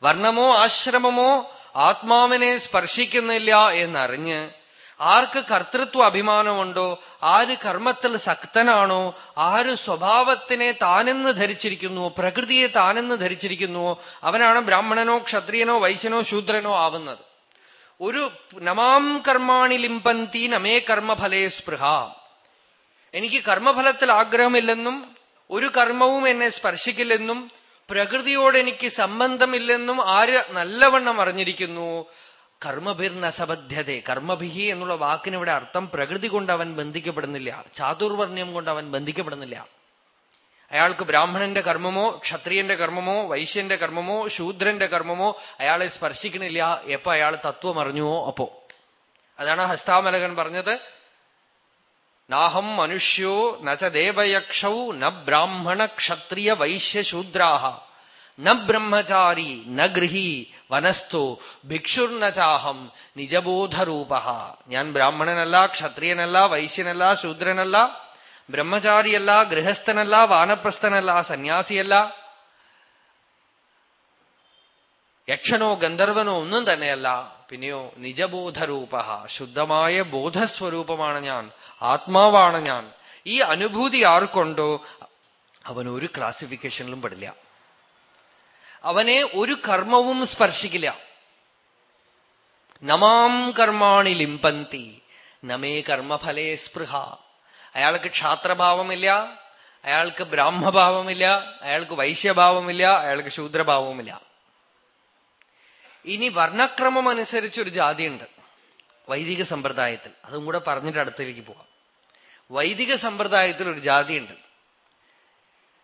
വർണമോ ആശ്രമമോ ആത്മാവിനെ സ്പർശിക്കുന്നില്ല എന്നറിഞ്ഞ് ആർക്ക് കർത്തൃത്വ അഭിമാനമുണ്ടോ ആര് കർമ്മത്തിൽ സക്തനാണോ ആര് സ്വഭാവത്തിനെ താനെന്ന് ധരിച്ചിരിക്കുന്നുവോ പ്രകൃതിയെ താനെന്ന് ധരിച്ചിരിക്കുന്നുവോ അവനാണ് ബ്രാഹ്മണനോ ക്ഷത്രിയനോ വൈശ്യനോ ശൂദ്രനോ ആവുന്നത്. ഒരു നമാം കർമാണി ലിംപന്തി നമേ കർമ്മഫലേ സ്പൃഹ. എനിക്ക് കർമ്മഫലത്തിൽ ആഗ്രഹമില്ലെന്നും ഒരു കർമ്മവും എന്നെ സ്പർശിക്കില്ലെന്നും പ്രകൃതിയോട് എനിക്ക് സംബന്ധമില്ലെന്നും ആര് നല്ലവണ്ണം അറിഞ്ഞിരിക്കുന്നു കർമ്മഭിർനസബദ്ധ്യത. കർമ്മഭിഹി എന്നുള്ള വാക്കിനിവിടെ അർത്ഥം പ്രകൃതി കൊണ്ട് അവൻ ബന്ധിക്കപ്പെടുന്നില്ല. ചാതുർവർണ്യം കൊണ്ട് അവൻ ബന്ധിക്കപ്പെടുന്നില്ല. അയാൾക്ക് ബ്രാഹ്മണന്റെ കർമ്മമോ ക്ഷത്രിയന്റെ കർമ്മമോ വൈശ്യന്റെ കർമ്മമോ ശൂദ്രന്റെ കർമ്മമോ അയാളെ സ്പർശിക്കണില്ല. എപ്പോ അയാൾ തത്വം അറിഞ്ഞുവോ? അപ്പോ. അതാണ് ഹസ്താമലകൻ പറഞ്ഞത്. നാഹം മനുഷ്യോ നച്ച ദേവയക്ഷൗ ന ബ്രാഹ്മണ ക്ഷത്രിയ വൈശ്യ ശൂദ്രാഹ. ന ബ്രഹ്മചാരി ന ഗൃഹി വനസ്തോ ഭിക്ഷുർണചാഹം നിജബോധരൂപ ഞാൻ ബ്രാഹ്മണനല്ല ക്ഷത്രിയനല്ല വൈശ്യനല്ല ശൂദ്രനല്ല ബ്രഹ്മചാരിയല്ല ഗൃഹസ്ഥനല്ല വാനപ്രസ്ഥനല്ല സന്യാസിയല്ല. യക്ഷനോ ഗന്ധർവനോ ഒന്നും തന്നെയല്ല. പിന്നെയോ നിജബോധരൂപ ശുദ്ധമായ ബോധസ്വരൂപമാണ് ഞാൻ. ആത്മാവാണ് ഞാൻ. ഈ അനുഭൂതി ആർക്കുണ്ടോ? അവനൊരു ക്ലാസിഫിക്കേഷനിലും പെടില്ല. അവനെ ഒരു കർമ്മവും സ്പർശിക്കില്ല. നമാം കർമാണി ലിംപന്തി നമേ കർമ്മഫലേ സ്പൃഹ. അയാൾക്ക് ക്ഷാത്രഭാവമില്ല അയാൾക്ക് ബ്രാഹ്മഭാവമില്ല അയാൾക്ക് വൈശ്യഭാവമില്ല അയാൾക്ക് ശൂദ്രഭാവമില്ല. ഇനി വർണക്രമം അനുസരിച്ച് ഒരു ജാതിയുണ്ട് വൈദിക സമ്പ്രദായത്തിൽ. അതും കൂടെ പറഞ്ഞിട്ട് അടുത്തേക്ക് പോവാം. വൈദിക സമ്പ്രദായത്തിൽ ഒരു ജാതിയുണ്ട്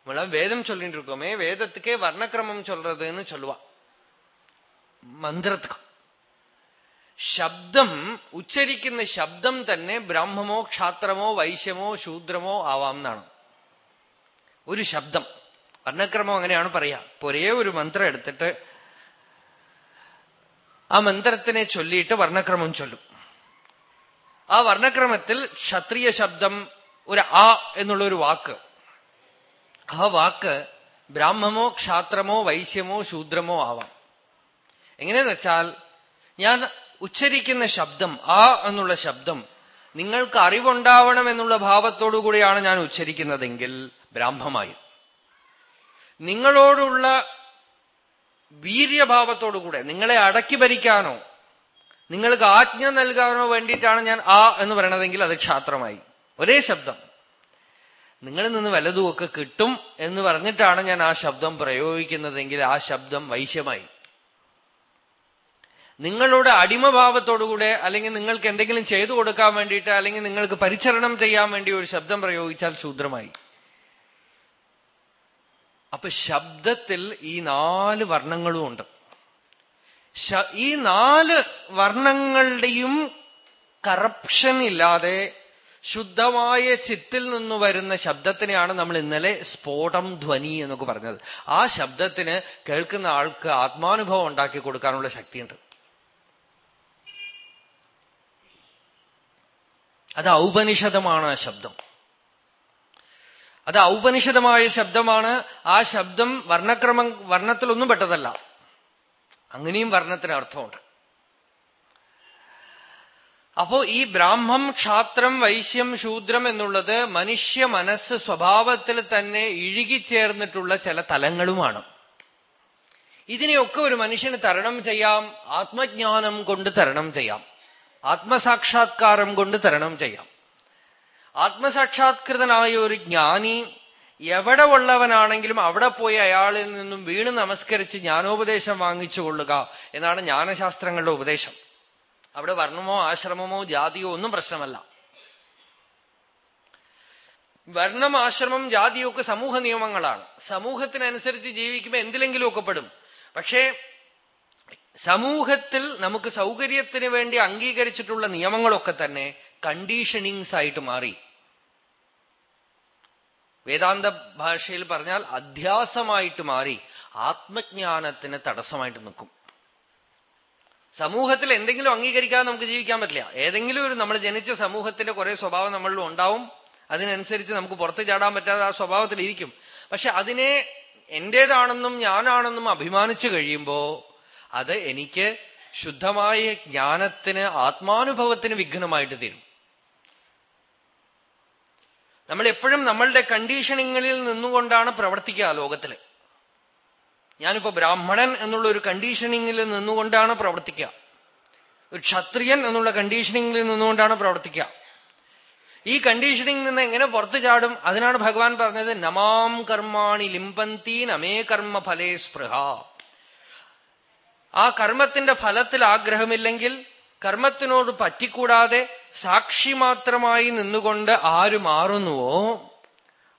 നമ്മളെ വേദം சொல்லிட்டு இருக்கோமே வேதத்துக்கே வர்ணக்கிரமம் சொல்றதுன்னு சொல்லுவா മന്ത്രത്തുക്ക് ശബ്ദം ഉച്ചരിക്കുന്ന ശബ്ദം തന്നെ ബ്രാഹ്മമോ ക്ഷാത്രമോ വൈശ്യമോ ശൂദ്രമോ ആവാം എന്നാണ് ഒരു ശബ്ദം വർണ്ണക്രമം അങ്ങനെയാണ് പറയാ ഒരേ ഒരു മന്ത്രം എടുത്തിട്ട് ആ മന്ത്രത്തിനെ ചൊല്ലിയിട്ട് വർണ്ണക്രമം ചൊല്ലും ആ വർണ്ണക്രമത്തിൽ ക്ഷത്രിയ ശബ്ദം ഒരു ആ എന്നുള്ള ഒരു വാക്ക് ആ വാക്ക് ബ്രാഹ്മമോ ക്ഷാത്രമോ വൈശ്യമോ ശൂദ്രമോ ആവാം. എങ്ങനെയെന്ന് വെച്ചാൽ ഞാൻ ഉച്ചരിക്കുന്ന ശബ്ദം ആ എന്നുള്ള ശബ്ദം നിങ്ങൾക്ക് അറിവുണ്ടാവണം എന്നുള്ള ഭാവത്തോടു കൂടിയാണ് ഞാൻ ഉച്ചരിക്കുന്നതെങ്കിൽ ബ്രാഹ്മമായി. നിങ്ങളോടുള്ള വീര്യഭാവത്തോടുകൂടെ നിങ്ങളെ അടക്കി ഭരിക്കാനോ നിങ്ങൾക്ക് ആജ്ഞ നൽകാനോ വേണ്ടിയിട്ടാണ് ഞാൻ ആ എന്ന് പറയണതെങ്കിൽ അത് ക്ഷാത്രമായി. ഒരേ ശബ്ദം. നിങ്ങളിൽ നിന്ന് വലതുമൊക്കെ കിട്ടും എന്ന് പറഞ്ഞിട്ടാണ് ഞാൻ ആ ശബ്ദം പ്രയോഗിക്കുന്നതെങ്കിൽ ആ ശബ്ദം വൈശ്യമായി. നിങ്ങളുടെ അടിമഭാവത്തോടുകൂടെ അല്ലെങ്കിൽ നിങ്ങൾക്ക് എന്തെങ്കിലും ചെയ്തു കൊടുക്കാൻ വേണ്ടിയിട്ട് അല്ലെങ്കിൽ നിങ്ങൾക്ക് പരിചരണം ചെയ്യാൻ വേണ്ടി ഒരു ശബ്ദം പ്രയോഗിച്ചാൽ ശൂദ്രമായി. അപ്പൊ ശബ്ദത്തിൽ ഈ നാല് വർണങ്ങളും ഉണ്ട്. ഈ നാല് വർണങ്ങളുടെയും കറപ്ഷൻ ഇല്ലാതെ ശുദ്ധമായ ചിത്തിൽ നിന്ന് വരുന്ന ശബ്ദത്തിനെയാണ് നമ്മൾ ഇന്നലെ സ്ഫോടം ധ്വനി എന്നൊക്കെ പറഞ്ഞത്. ആ ശബ്ദത്തിന് കേൾക്കുന്ന ആൾക്ക് ആത്മാനുഭവം ഉണ്ടാക്കി കൊടുക്കാനുള്ള ശക്തിയുണ്ട്. അത് ഔപനിഷദമാണ് ആ ശബ്ദം. അത് ഔപനിഷദമായ ശബ്ദമാണ്. ആ ശബ്ദം വർണക്രമം വർണത്തിലൊന്നും പെട്ടതല്ല. അങ്ങനെയും വർണത്തിന് അർത്ഥമുണ്ട്. അപ്പോ ഈ ബ്രാഹ്മം ക്ഷാത്രം വൈശ്യം ശൂദ്രം എന്നുള്ളത് മനുഷ്യ മനസ്സ് സ്വഭാവത്തിൽ തന്നെ ഇഴുകിച്ചേർന്നിട്ടുള്ള ചില തലങ്ങളുമാണ്. ഇതിനെയൊക്കെ ഒരു മനുഷ്യന് തരണം ചെയ്യാം ആത്മജ്ഞാനം കൊണ്ട് തരണം ചെയ്യാം ആത്മസാക്ഷാത്കാരം കൊണ്ട് തരണം ചെയ്യാം. ആത്മസാക്ഷാത്കൃതനായ ഒരു ജ്ഞാനി എവിടെ ഉള്ളവനാണെങ്കിലും അവിടെ പോയി അയാളിൽ നിന്നും വീണ് നമസ്കരിച്ച് ജ്ഞാനോപദേശം വാങ്ങിച്ചു കൊള്ളുക എന്നാണ് ജ്ഞാനശാസ്ത്രങ്ങളുടെ ഉപദേശം. അവിടെ വർണമോ ആശ്രമമോ ജാതിയോ ഒന്നും പ്രശ്നമല്ല. വർണം ആശ്രമം ജാതിയൊക്കെ സമൂഹ നിയമങ്ങളാണ്. സമൂഹത്തിനനുസരിച്ച് ജീവിക്കുമ്പോൾ എന്തിലെങ്കിലും പെടും. പക്ഷേ സമൂഹത്തിൽ നമുക്ക് സൗകര്യത്തിന് വേണ്ടി അംഗീകരിച്ചിട്ടുള്ള നിയമങ്ങളൊക്കെ തന്നെ കണ്ടീഷനിങ്സ് ആയിട്ട് മാറി. വേദാന്ത ഭാഷയിൽ പറഞ്ഞാൽ അധ്യാസമായിട്ട് മാറി. ആത്മജ്ഞാനത്തിന് തടസ്സമായിട്ട് നിൽക്കും. സമൂഹത്തിൽ എന്തെങ്കിലും അംഗീകരിക്കാതെ നമുക്ക് ജീവിക്കാൻ പറ്റില്ല. ഏതെങ്കിലും ഒരു നമ്മൾ ജനിച്ച സമൂഹത്തിന്റെ കുറെ സ്വഭാവം നമ്മളിലും ഉണ്ടാവും. അതിനനുസരിച്ച് നമുക്ക് പുറത്ത് ചാടാൻ പറ്റാതെ ആ സ്വഭാവത്തിൽ ഇരിക്കും. പക്ഷെ അതിനെ എന്റേതാണെന്നും ഞാനാണെന്നും അഭിമാനിച്ചു കഴിയുമ്പോ അത് എനിക്ക് ശുദ്ധമായ ജ്ഞാനത്തിന് ആത്മാനുഭവത്തിന് വിഘ്നമായിട്ട് തീരും. നമ്മൾ എപ്പോഴും നമ്മളുടെ കണ്ടീഷനിങ്ങളിൽ നിന്നുകൊണ്ടാണ് പ്രവർത്തിക്കുക ലോകത്തിൽ. ഞാനിപ്പോ ബ്രാഹ്മണൻ എന്നുള്ള ഒരു കണ്ടീഷനിങ്ങിൽ നിന്നുകൊണ്ടാണ് പ്രവർത്തിക്കുക. ഒരു ക്ഷത്രിയൻ എന്നുള്ള കണ്ടീഷനിങ്ങിൽ നിന്നുകൊണ്ടാണ് പ്രവർത്തിക്കുക. ഈ കണ്ടീഷനിങ് നിന്ന് എങ്ങനെ പുറത്തു ചാടും? അതിനാണ് ഭഗവാൻ പറഞ്ഞത് നമാം കർമാണി ലിംപന്തി നമേ കർമ്മ ഫലേ സ്പൃഹ. ആ കർമ്മത്തിന്റെ ഫലത്തിൽ ആഗ്രഹമില്ലെങ്കിൽ കർമ്മത്തിനോട് പറ്റിക്കൂടാതെ സാക്ഷി മാത്രമായി നിന്നുകൊണ്ട് ആര് മാറുന്നുവോ?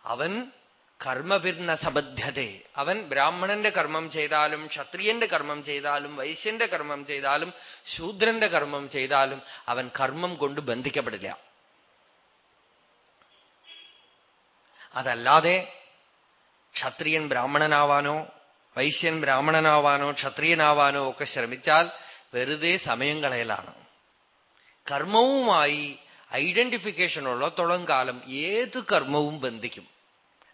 അവൻ കർമ്മഭിർണ സബദ്ധ്യതേ അവൻ ബ്രാഹ്മണന്റെ കർമ്മം ചെയ്താലും ക്ഷത്രിയന്റെ കർമ്മം ചെയ്താലും വൈശ്യന്റെ കർമ്മം ചെയ്താലും ശൂദ്രന്റെ കർമ്മം ചെയ്താലും അവൻ കർമ്മം കൊണ്ട് ബന്ധിക്കപ്പെടില്ല. അതല്ലാതെ ക്ഷത്രിയൻ ബ്രാഹ്മണനാവാനോ വൈശ്യൻ ബ്രാഹ്മണനാവാനോ ക്ഷത്രിയനാവാനോ ഒക്കെ ശ്രമിച്ചാൽ വെറുതെ സമയം കളയലാണ്. കർമ്മവുമായി ഐഡന്റിഫിക്കേഷൻ ഉള്ളത്തോളം കാലം ഏത് കർമ്മവും ബന്ധിക്കും.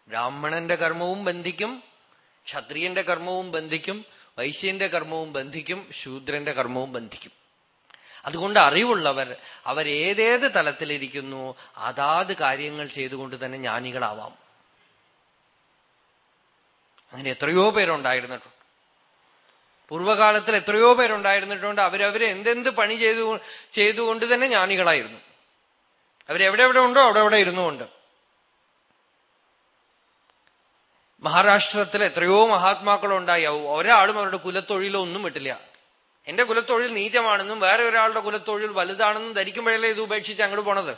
ബ്രാഹ്മണന്റെ കർമ്മവും ബന്ധിക്കും ക്ഷത്രിയന്റെ കർമ്മവും ബന്ധിക്കും വൈശ്യന്റെ കർമ്മവും ബന്ധിക്കും ശൂദ്രന്റെ കർമ്മവും ബന്ധിക്കും. അതുകൊണ്ട് അറിവുള്ളവർ അവരേതേത് തലത്തിലിരിക്കുന്നു അതാത് കാര്യങ്ങൾ ചെയ്തുകൊണ്ട് തന്നെ ജ്ഞാനികളാവാം. അങ്ങനെ എത്രയോ പേരുണ്ടായിരുന്നിട്ടുണ്ട്. പൂർവകാലത്തിൽ എത്രയോ പേരുണ്ടായിരുന്നിട്ടുണ്ട്. അവരവര് എന്തെന്ത് പണി ചെയ്തു ചെയ്തുകൊണ്ട് തന്നെ ജ്ഞാനികളായിരുന്നു. അവരെവിടെ എവിടെ ഉണ്ടോ അവിടെ എവിടെ ഇരുന്നുകൊണ്ട്. മഹാരാഷ്ട്രത്തിൽ എത്രയോ മഹാത്മാക്കളുണ്ടായി. ഒരാളും അവരുടെ കുലത്തൊഴിലോ ഒന്നും വിട്ടില്ല. എന്റെ കുലത്തൊഴിൽ നീചമാണെന്നും വേറെ ഒരാളുടെ കുലത്തൊഴിൽ വലുതാണെന്നും ധരിക്കുമ്പോഴല്ലേ ഇത് ഉപേക്ഷിച്ച് അങ്ങോട്ട് പോണത്?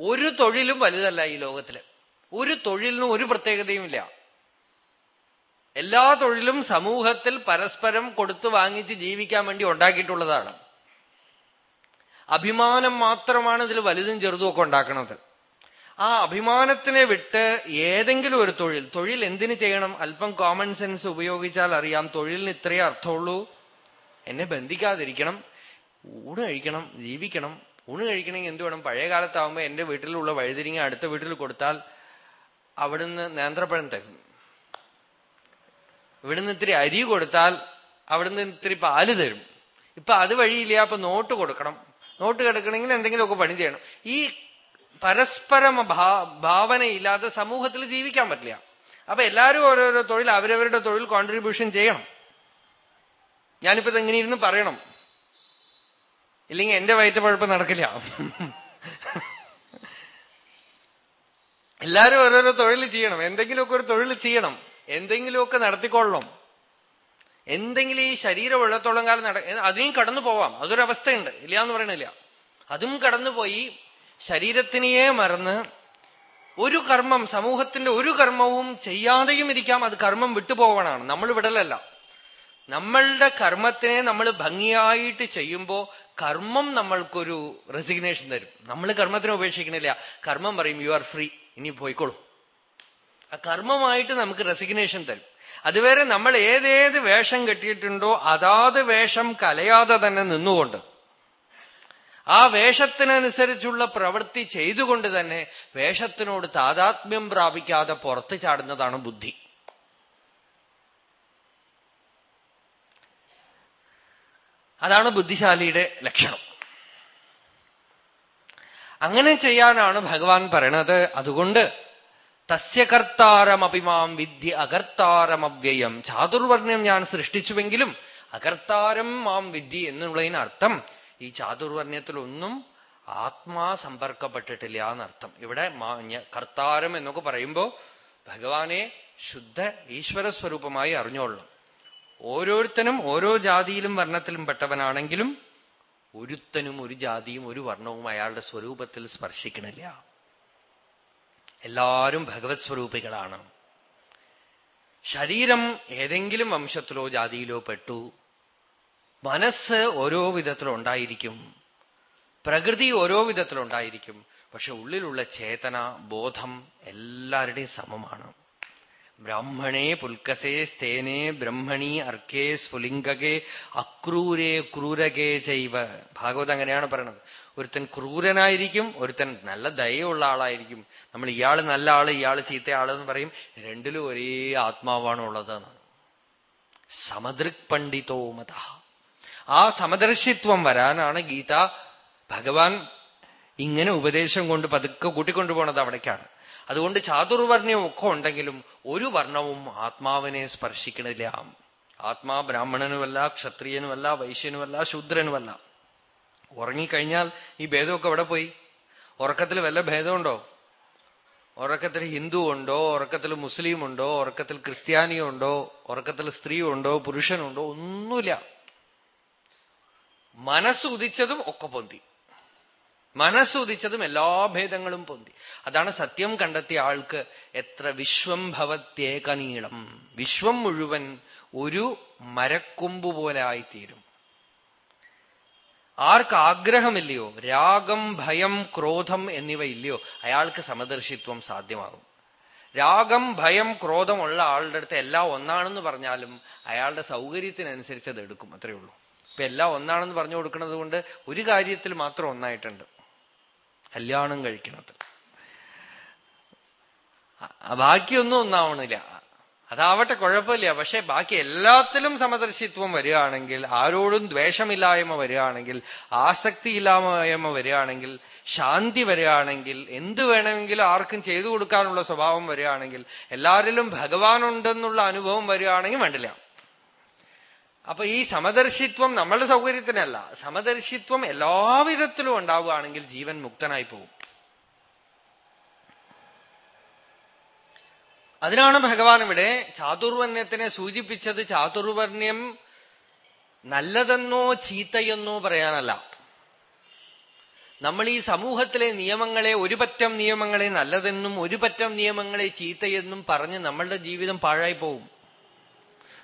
ഒരു തൊഴിലും വലുതല്ല ഈ ലോകത്തിൽ. ഒരു തൊഴിലിനും ഒരു പ്രത്യേകതയുമില്ല. എല്ലാ തൊഴിലും സമൂഹത്തിൽ പരസ്പരം കൊടുത്തു വാങ്ങിച്ച് ജീവിക്കാൻ വേണ്ടി ഉണ്ടാക്കിയിട്ടുള്ളതാണ്. അഭിമാനം മാത്രമാണ് ഇതിൽ വലുതും ചെറുതും ഒക്കെ ഉണ്ടാക്കുന്നത് ആ അഭിമാനത്തിനെ വിട്ട് ഏതെങ്കിലും ഒരു തൊഴിൽ തൊഴിൽ എന്തിനു ചെയ്യണം? അല്പം കോമൺ സെൻസ് ഉപയോഗിച്ചാൽ അറിയാം തൊഴിലിന് ഇത്രയേ അർത്ഥമുള്ളൂ. എന്നെ ബന്ധിക്കാതിരിക്കണം ഊണ് കഴിക്കണം ജീവിക്കണം. ഊണ് കഴിക്കണമെങ്കിൽ എന്ത് വേണം? പഴയ കാലത്താവുമ്പോ എന്റെ വീട്ടിലുള്ള വഴുതിരിങ്ങ അടുത്ത വീട്ടിൽ കൊടുത്താൽ അവിടുന്ന് നേന്ത്രപ്പഴം തരും. ഇവിടുന്ന് ഇത്തിരി അരി കൊടുത്താൽ അവിടുന്ന് ഇത്തിരി പാൽ തരും. ഇപ്പൊ അത് വഴിയില്ല അപ്പൊ നോട്ട് കൊടുക്കണം. നോട്ട് കിടക്കണമെങ്കിൽ എന്തെങ്കിലുമൊക്കെ പണി ചെയ്യണം. ഈ പരസ്പരം ഭാവനയില്ലാതെ സമൂഹത്തിൽ ജീവിക്കാൻ പറ്റില്ല. അപ്പൊ എല്ലാവരും ഓരോരോ തൊഴിൽ അവരവരുടെ തൊഴിൽ കോൺട്രിബ്യൂഷൻ ചെയ്യണം. ഞാനിപ്പോ ഇതെങ്ങനെ ഇരുന്ന് പറയണം? ഇല്ലെങ്കിൽ എന്റെ വയറ്റപ്പഴപ്പ് നടക്കില്ല. എല്ലാരും ഓരോരോ തൊഴിൽ ചെയ്യണം. എന്തെങ്കിലുമൊക്കെ ഒരു തൊഴിൽ ചെയ്യണം. എന്തെങ്കിലുമൊക്കെ നടത്തിക്കൊള്ളണം. എന്തെങ്കിലും ഈ ശരീരം ഉള്ളത്തോളം കാലം നട അതിനും കടന്നു പോവാം. അതൊരവസ്ഥയുണ്ട്. ഇല്ല എന്ന് പറയണില്ല. അതും കടന്നുപോയി ശരീരത്തിനെയേ മറന്ന് ഒരു കർമ്മം സമൂഹത്തിന്റെ ഒരു കർമ്മവും ചെയ്യാതെയും ഇരിക്കാം. അത് കർമ്മം വിട്ടുപോകണമാണ് നമ്മൾ വിടലല്ല. നമ്മളുടെ കർമ്മത്തിനെ നമ്മൾ ഭംഗിയായിട്ട് ചെയ്യുമ്പോ കർമ്മം നമ്മൾക്കൊരു റെസിഗ്നേഷൻ തരും. നമ്മൾ കർമ്മത്തിനെ ഉപേക്ഷിക്കണില്ല. കർമ്മം പറയും യു ആർ ഫ്രീ ഇനി പോയിക്കോളൂ. ആ കർമ്മമായിട്ട് നമുക്ക് റെസിഗ്നേഷൻ തരും. അതുവരെ നമ്മൾ ഏതേത് വേഷം കെട്ടിയിട്ടുണ്ടോ അതാത് വേഷം കലയാതെ തന്നെ നിന്നുകൊണ്ട് ആ വേഷത്തിനനുസരിച്ചുള്ള പ്രവൃത്തി ചെയ്തുകൊണ്ട് തന്നെ വേഷത്തിനോട് താതാത്മ്യം പ്രാപിക്കാതെ പുറത്തു ചാടുന്നതാണ് ബുദ്ധി. അതാണ് ബുദ്ധിശാലിയുടെ ലക്ഷണം. അങ്ങനെ ചെയ്യാനാണ് ഭഗവാൻ പറയണത്. അതുകൊണ്ട് തസ്യ കർത്താരമപിമാം വിദ്യ അകർത്താരമവ്യയം. ചാതുർവർണം ഞാൻ സൃഷ്ടിച്ചുവെങ്കിലും അകർത്താരം മാം വിദ്യ എന്നുള്ളതിന് അർത്ഥം ഈ ചാതുർവർണയത്തിലൊന്നും ആത്മാ സമ്പർക്കപ്പെട്ടിട്ടില്ല എന്നർത്ഥം. ഇവിടെ കർത്താരം എന്നൊക്കെ പറയുമ്പോ ഭഗവാനെ ശുദ്ധ ഈശ്വര സ്വരൂപമായി അറിഞ്ഞോളണം. ഓരോരുത്തനും ഓരോ ജാതിയിലും വർണത്തിലും പെട്ടവനാണെങ്കിലും ഒരുത്തനും ഒരു ജാതിയും ഒരു വർണവും അയാളുടെ സ്വരൂപത്തിൽ സ്പർശിക്കണില്ല. എല്ലാരും ഭഗവത് സ്വരൂപികളാണ്. ശരീരം ഏതെങ്കിലും വംശത്തിലോ ജാതിയിലോ പെട്ടു. മനസ്സ് ഓരോ വിധത്തിലുണ്ടായിരിക്കും. പ്രകൃതി ഓരോ വിധത്തിലുണ്ടായിരിക്കും. പക്ഷെ ഉള്ളിലുള്ള ചേതന ബോധം എല്ലാവരുടെയും സമമാണ്. ബ്രാഹ്മണേ പുൽക്കസേ സ്തേനേ ബ്രഹ്മണി അർക്കേ സ്ഫുലിംഗകേ അക്രൂരേ ക്രൂരകേ ചൈവ. ഭാഗവത് അങ്ങനെയാണ് പറയണത്. ഒരുത്തൻ ക്രൂരനായിരിക്കും ഒരുത്തൻ നല്ല ദയുള്ള ആളായിരിക്കും. നമ്മൾ ഇയാൾ നല്ല ആൾ ഇയാൾ ചീത്ത ആൾ എന്ന് പറയും. രണ്ടിലും ഒരേ ആത്മാവാണ് ഉള്ളത്. സമദൃക് പണ്ഡിതോ മത. ആ സമദർശിത്വം വരാനാണ് ഗീത ഭഗവാൻ ഇങ്ങനെ ഉപദേശം കൊണ്ട് പതുക്കെ കൂട്ടിക്കൊണ്ടുപോണത് അവിടേക്കാണ്. അതുകൊണ്ട് ചാതുർവർണയം ഒക്കെ ഉണ്ടെങ്കിലും ഒരു വർണവും ആത്മാവിനെ സ്പർശിക്കണില്ല. ആത്മാ ബ്രാഹ്മണനുമല്ല ക്ഷത്രിയനുമല്ല വൈശ്യനുമല്ല ശൂദ്രനുമല്ല. ഉറങ്ങിക്കഴിഞ്ഞാൽ ഈ ഭേദമൊക്കെ എവിടെ പോയി? ഉറക്കത്തിൽ വല്ല ഭേദമുണ്ടോ? ഉറക്കത്തിൽ ഹിന്ദു ഉണ്ടോ? ഉറക്കത്തിൽ മുസ്ലിം ഉണ്ടോ? ഉറക്കത്തിൽ ക്രിസ്ത്യാനിയുണ്ടോ? ഉറക്കത്തിൽ സ്ത്രീ ഉണ്ടോ? പുരുഷനുണ്ടോ? ഒന്നുമില്ല. മനസ്സ് ഉദിച്ചതും ഒക്കെ പൊന്തി. മനസ്സ് ഉദിച്ചതും എല്ലാ ഭേദങ്ങളും പൊന്തി. അതാണ് സത്യം കണ്ടെത്തിയ ആൾക്ക് എത്ര വിശ്വം ഭവത്യേകനീളം. വിശ്വം മുഴുവൻ ഒരു മരക്കൊമ്പ് പോലെ ആയിത്തീരും. ആർക്ക് ആഗ്രഹമില്ലയോ രാഗം ഭയം ക്രോധം എന്നിവ ഇല്ലയോ അയാൾക്ക് സമദർശിത്വം സാധ്യമാകും. രാഗം ഭയം ക്രോധമുള്ള ആളുടെ അടുത്ത് എല്ലാം ഒന്നാണെന്ന് പറഞ്ഞാലും അയാളുടെ സൗകര്യത്തിനനുസരിച്ച് അത് എടുക്കും. അത്രയേ ഉള്ളൂ. ഇപ്പൊ എല്ലാം ഒന്നാണെന്ന് പറഞ്ഞു കൊടുക്കുന്നത് കൊണ്ട് ഒരു കാര്യത്തിൽ മാത്രം ഒന്നായിട്ടുണ്ട്. കല്യാണം കഴിക്കണത്. ബാക്കിയൊന്നും ഒന്നാവണില്ല. അതാവട്ടെ കുഴപ്പമില്ല. പക്ഷെ ബാക്കി എല്ലാത്തിലും സമദർശിത്വം വരികയാണെങ്കിൽ ആരോടും ദ്വേഷമില്ലായ്മ വരികയാണെങ്കിൽ ആസക്തി ഇല്ലായ്മ വരികയാണെങ്കിൽ ശാന്തി വരികയാണെങ്കിൽ എന്ത് വേണമെങ്കിലും ആർക്കും ചെയ്തു കൊടുക്കാനുള്ള സ്വഭാവം വരികയാണെങ്കിൽ എല്ലാവരിലും ഭഗവാനുണ്ടെന്നുള്ള അനുഭവം വരികയാണെങ്കിൽ വേണ്ടില്ല. അപ്പൊ ഈ സമദർശിത്വം നമ്മളുടെ സൗകര്യത്തിനല്ല. സമദർശിത്വം എല്ലാവിധത്തിലും ഉണ്ടാവുകയാണെങ്കിൽ ജീവൻ മുക്തനായി പോകും. അതിനാണ് ഭഗവാൻ ഇവിടെ ചാതുർവർണ്യത്തിനെ സൂചിപ്പിച്ചത്. ചാതുർവർണ്യം നല്ലതെന്നോ ചീത്തയെന്നോ പറയാനല്ല. നമ്മൾ ഈ സമൂഹത്തിലെ നിയമങ്ങളെ ഒരു പറ്റം നിയമങ്ങളെ നല്ലതെന്നും ഒരു പറ്റം നിയമങ്ങളെ ചീത്തയെന്നും പറഞ്ഞ് നമ്മളുടെ ജീവിതം പാഴായി പോവും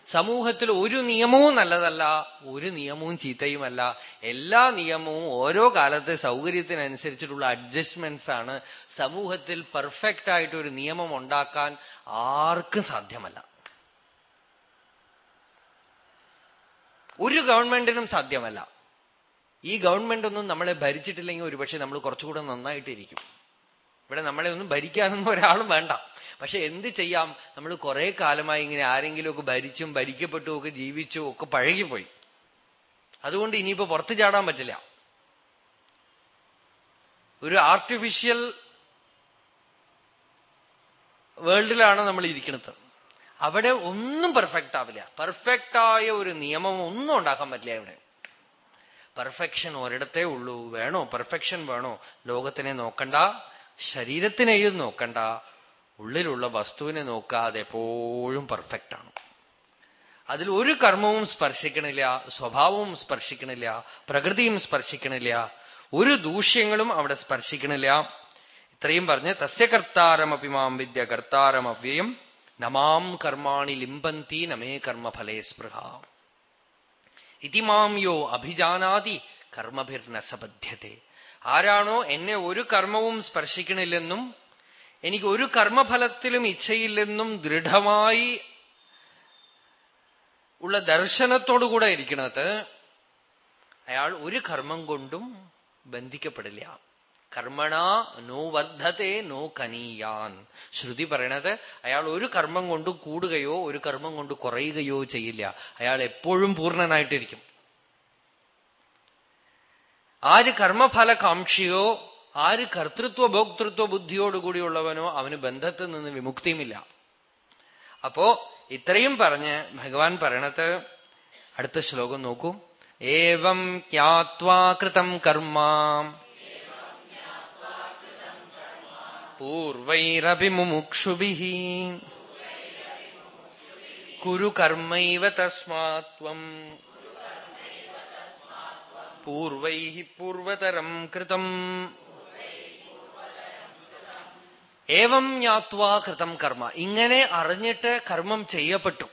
സമൂഹത്തിൽ ഒരു നിയമവും നല്ലതല്ല ഒരു നിയമവും ചീത്തയുമല്ല. എല്ലാ നിയമവും ഓരോ കാലത്തെ സൗകര്യത്തിനനുസരിച്ചിട്ടുള്ള അഡ്ജസ്റ്റ്മെന്റ്സ് ആണ്. സമൂഹത്തിൽ പെർഫെക്റ്റ് ആയിട്ട് ഒരു നിയമം ഉണ്ടാക്കാൻ ആർക്കും സാധ്യമല്ല. ഒരു ഗവൺമെന്റിനും സാധ്യമല്ല. ഈ ഗവൺമെന്റ് ഒന്നും നമ്മളെ ഭരിച്ചിട്ടില്ലെങ്കിൽ ഒരുപക്ഷെ നമ്മൾ കുറച്ചുകൂടെ നന്നായിട്ടിരിക്കും. ഇവിടെ നമ്മളെ ഒന്നും ഭരിക്കാനൊന്നും ഒരാളും വേണ്ട. പക്ഷെ എന്ത് ചെയ്യാം? നമ്മൾ കുറെ കാലമായി ഇങ്ങനെ ആരെങ്കിലും ഒക്കെ ഭരിച്ചും ഭരിക്കപ്പെട്ടും ഒക്കെ ജീവിച്ചും ഒക്കെ പഴകിപ്പോയി. അതുകൊണ്ട് ഇനിയിപ്പോ പുറത്തു ചാടാൻ പറ്റില്ല. ഒരു ആർട്ടിഫിഷ്യൽ വേൾഡിലാണ് നമ്മൾ ഇരിക്കുന്നത്. അവിടെ ഒന്നും പെർഫെക്റ്റ് ആവില്ല. പെർഫെക്റ്റ് ആയ ഒരു നിയമം ഒന്നും ഉണ്ടാക്കാൻ പറ്റില്ല ഇവിടെ. പെർഫെക്ഷൻ ഒരിടത്തേ ഉള്ളൂ. വേണോ? പെർഫെക്ഷൻ വേണോ? ലോകത്തിനെ നോക്കണ്ട. ശരീരത്തിനെയും നോക്കണ്ട ഉള്ളിലുള്ള വസ്തുവിനെ നോക്കാതെ എപ്പോഴും പെർഫെക്റ്റ് ആണ്. അതിൽ ഒരു കർമ്മവും സ്പർശിക്കണില്ല സ്വഭാവവും സ്പർശിക്കണില്ല പ്രകൃതിയും സ്പർശിക്കണില്ല ഒരു ദൂഷ്യങ്ങളും അവിടെ സ്പർശിക്കണില്ല. ഇത്രയും പറഞ്ഞ് തസ്യ കർത്താരമപിമാം വിദ്യ കർത്താരം അവ്യയം നമാം കർമാണി ലിംബന്തി നമേ കർമ്മഫലേ സ്പൃഹ. ഇതിമാം യോ അഭിജാനാതി കർമ്മഭിർ സബദ്ധ്യത്തെ ആരാണോ എന്നെ ഒരു കർമ്മവും സ്പർശിക്കണില്ലെന്നും എനിക്ക് ഒരു കർമ്മഫലത്തിലും ഇച്ഛയില്ലെന്നും ദൃഢമായി ഉള്ള ദർശനത്തോടുകൂടെ ഇരിക്കുന്നത് അയാൾ ഒരു കർമ്മം കൊണ്ടും ബന്ധിക്കപ്പെടില്ല. കർമ്മണ നോ വർദ്ധത്തെ നോ കനീയാൻ. ശ്രുതി പറയണത് അയാൾ ഒരു കർമ്മം കൊണ്ട് കൂടുകയോ ഒരു കർമ്മം കൊണ്ട് കുറയുകയോ ചെയ്യില്ല. അയാൾ എപ്പോഴും പൂർണനായിട്ടിരിക്കും. ആര് കർമ്മഫല കാക്ഷിയോ ആര് കർത്തൃത്വ ഭോക്തൃത്വ ബുദ്ധിയോടുകൂടിയുള്ളവനോ അവന് ബന്ധത്തിൽ നിന്ന് വിമുക്തിയുമില്ല. അപ്പോ ഇത്രയും പറഞ്ഞ് ഭഗവാൻ പറയണത് അടുത്ത ശ്ലോകം നോക്കൂ. ഏവം കൃതം കർമ്മ. പൂർവൈരഭിമുക്ഷുഭി കുരു കർമ്മൈവ തസ്മാത്വം. പൂർവൈ പൂർവതരം കൃതം ഏവം ജ്ഞാത്വാ കൃതം കർമ്മ ഇങ്ങനെ അറിഞ്ഞിട്ട് കർമ്മം ചെയ്യപ്പെട്ടു.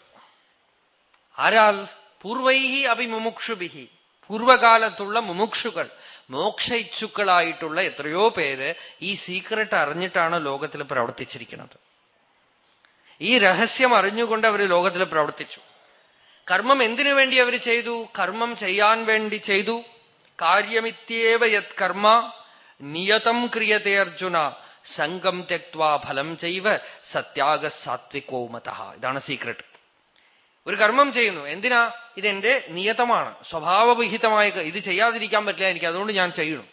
ആരാൽ? പൂർവൈഹി അഭിമുമുക്ഷുഭിഹി പൂർവകാലത്തുള്ള മുമുക്ഷുകൾ മോക്ഷ ഇച്ഛുക്കളായിട്ടുള്ള എത്രയോ പേര് ഈ സീക്രട്ട് അറിഞ്ഞിട്ടാണ് ലോകത്തിൽ പ്രവർത്തിച്ചിരിക്കുന്നത്. ഈ രഹസ്യം അറിഞ്ഞുകൊണ്ട് അവർ ലോകത്തിൽ പ്രവർത്തിച്ചു. കർമ്മം എന്തിനു വേണ്ടി അവർ ചെയ്തു? കർമ്മം ചെയ്യാൻ വേണ്ടി ചെയ്തു. കാര്യമിത്യേവ യത് കർമ്മ നിയതം ക്രിയത്തെ അർജുന സംഘം തെക്വാ ഫലം ചെയ്വ സത്യാഗ സാത്വികോ മത ഇതാണ് സീക്രട്ട് ഒരു കർമ്മം ചെയ്യുന്നു. എന്തിനാ? ഇതെന്റെ നിയതമാണ്. സ്വഭാവവിഹിതമായ ഇത് ചെയ്യാതിരിക്കാൻ പറ്റില്ല എനിക്ക്. അതുകൊണ്ട് ഞാൻ ചെയ്യണം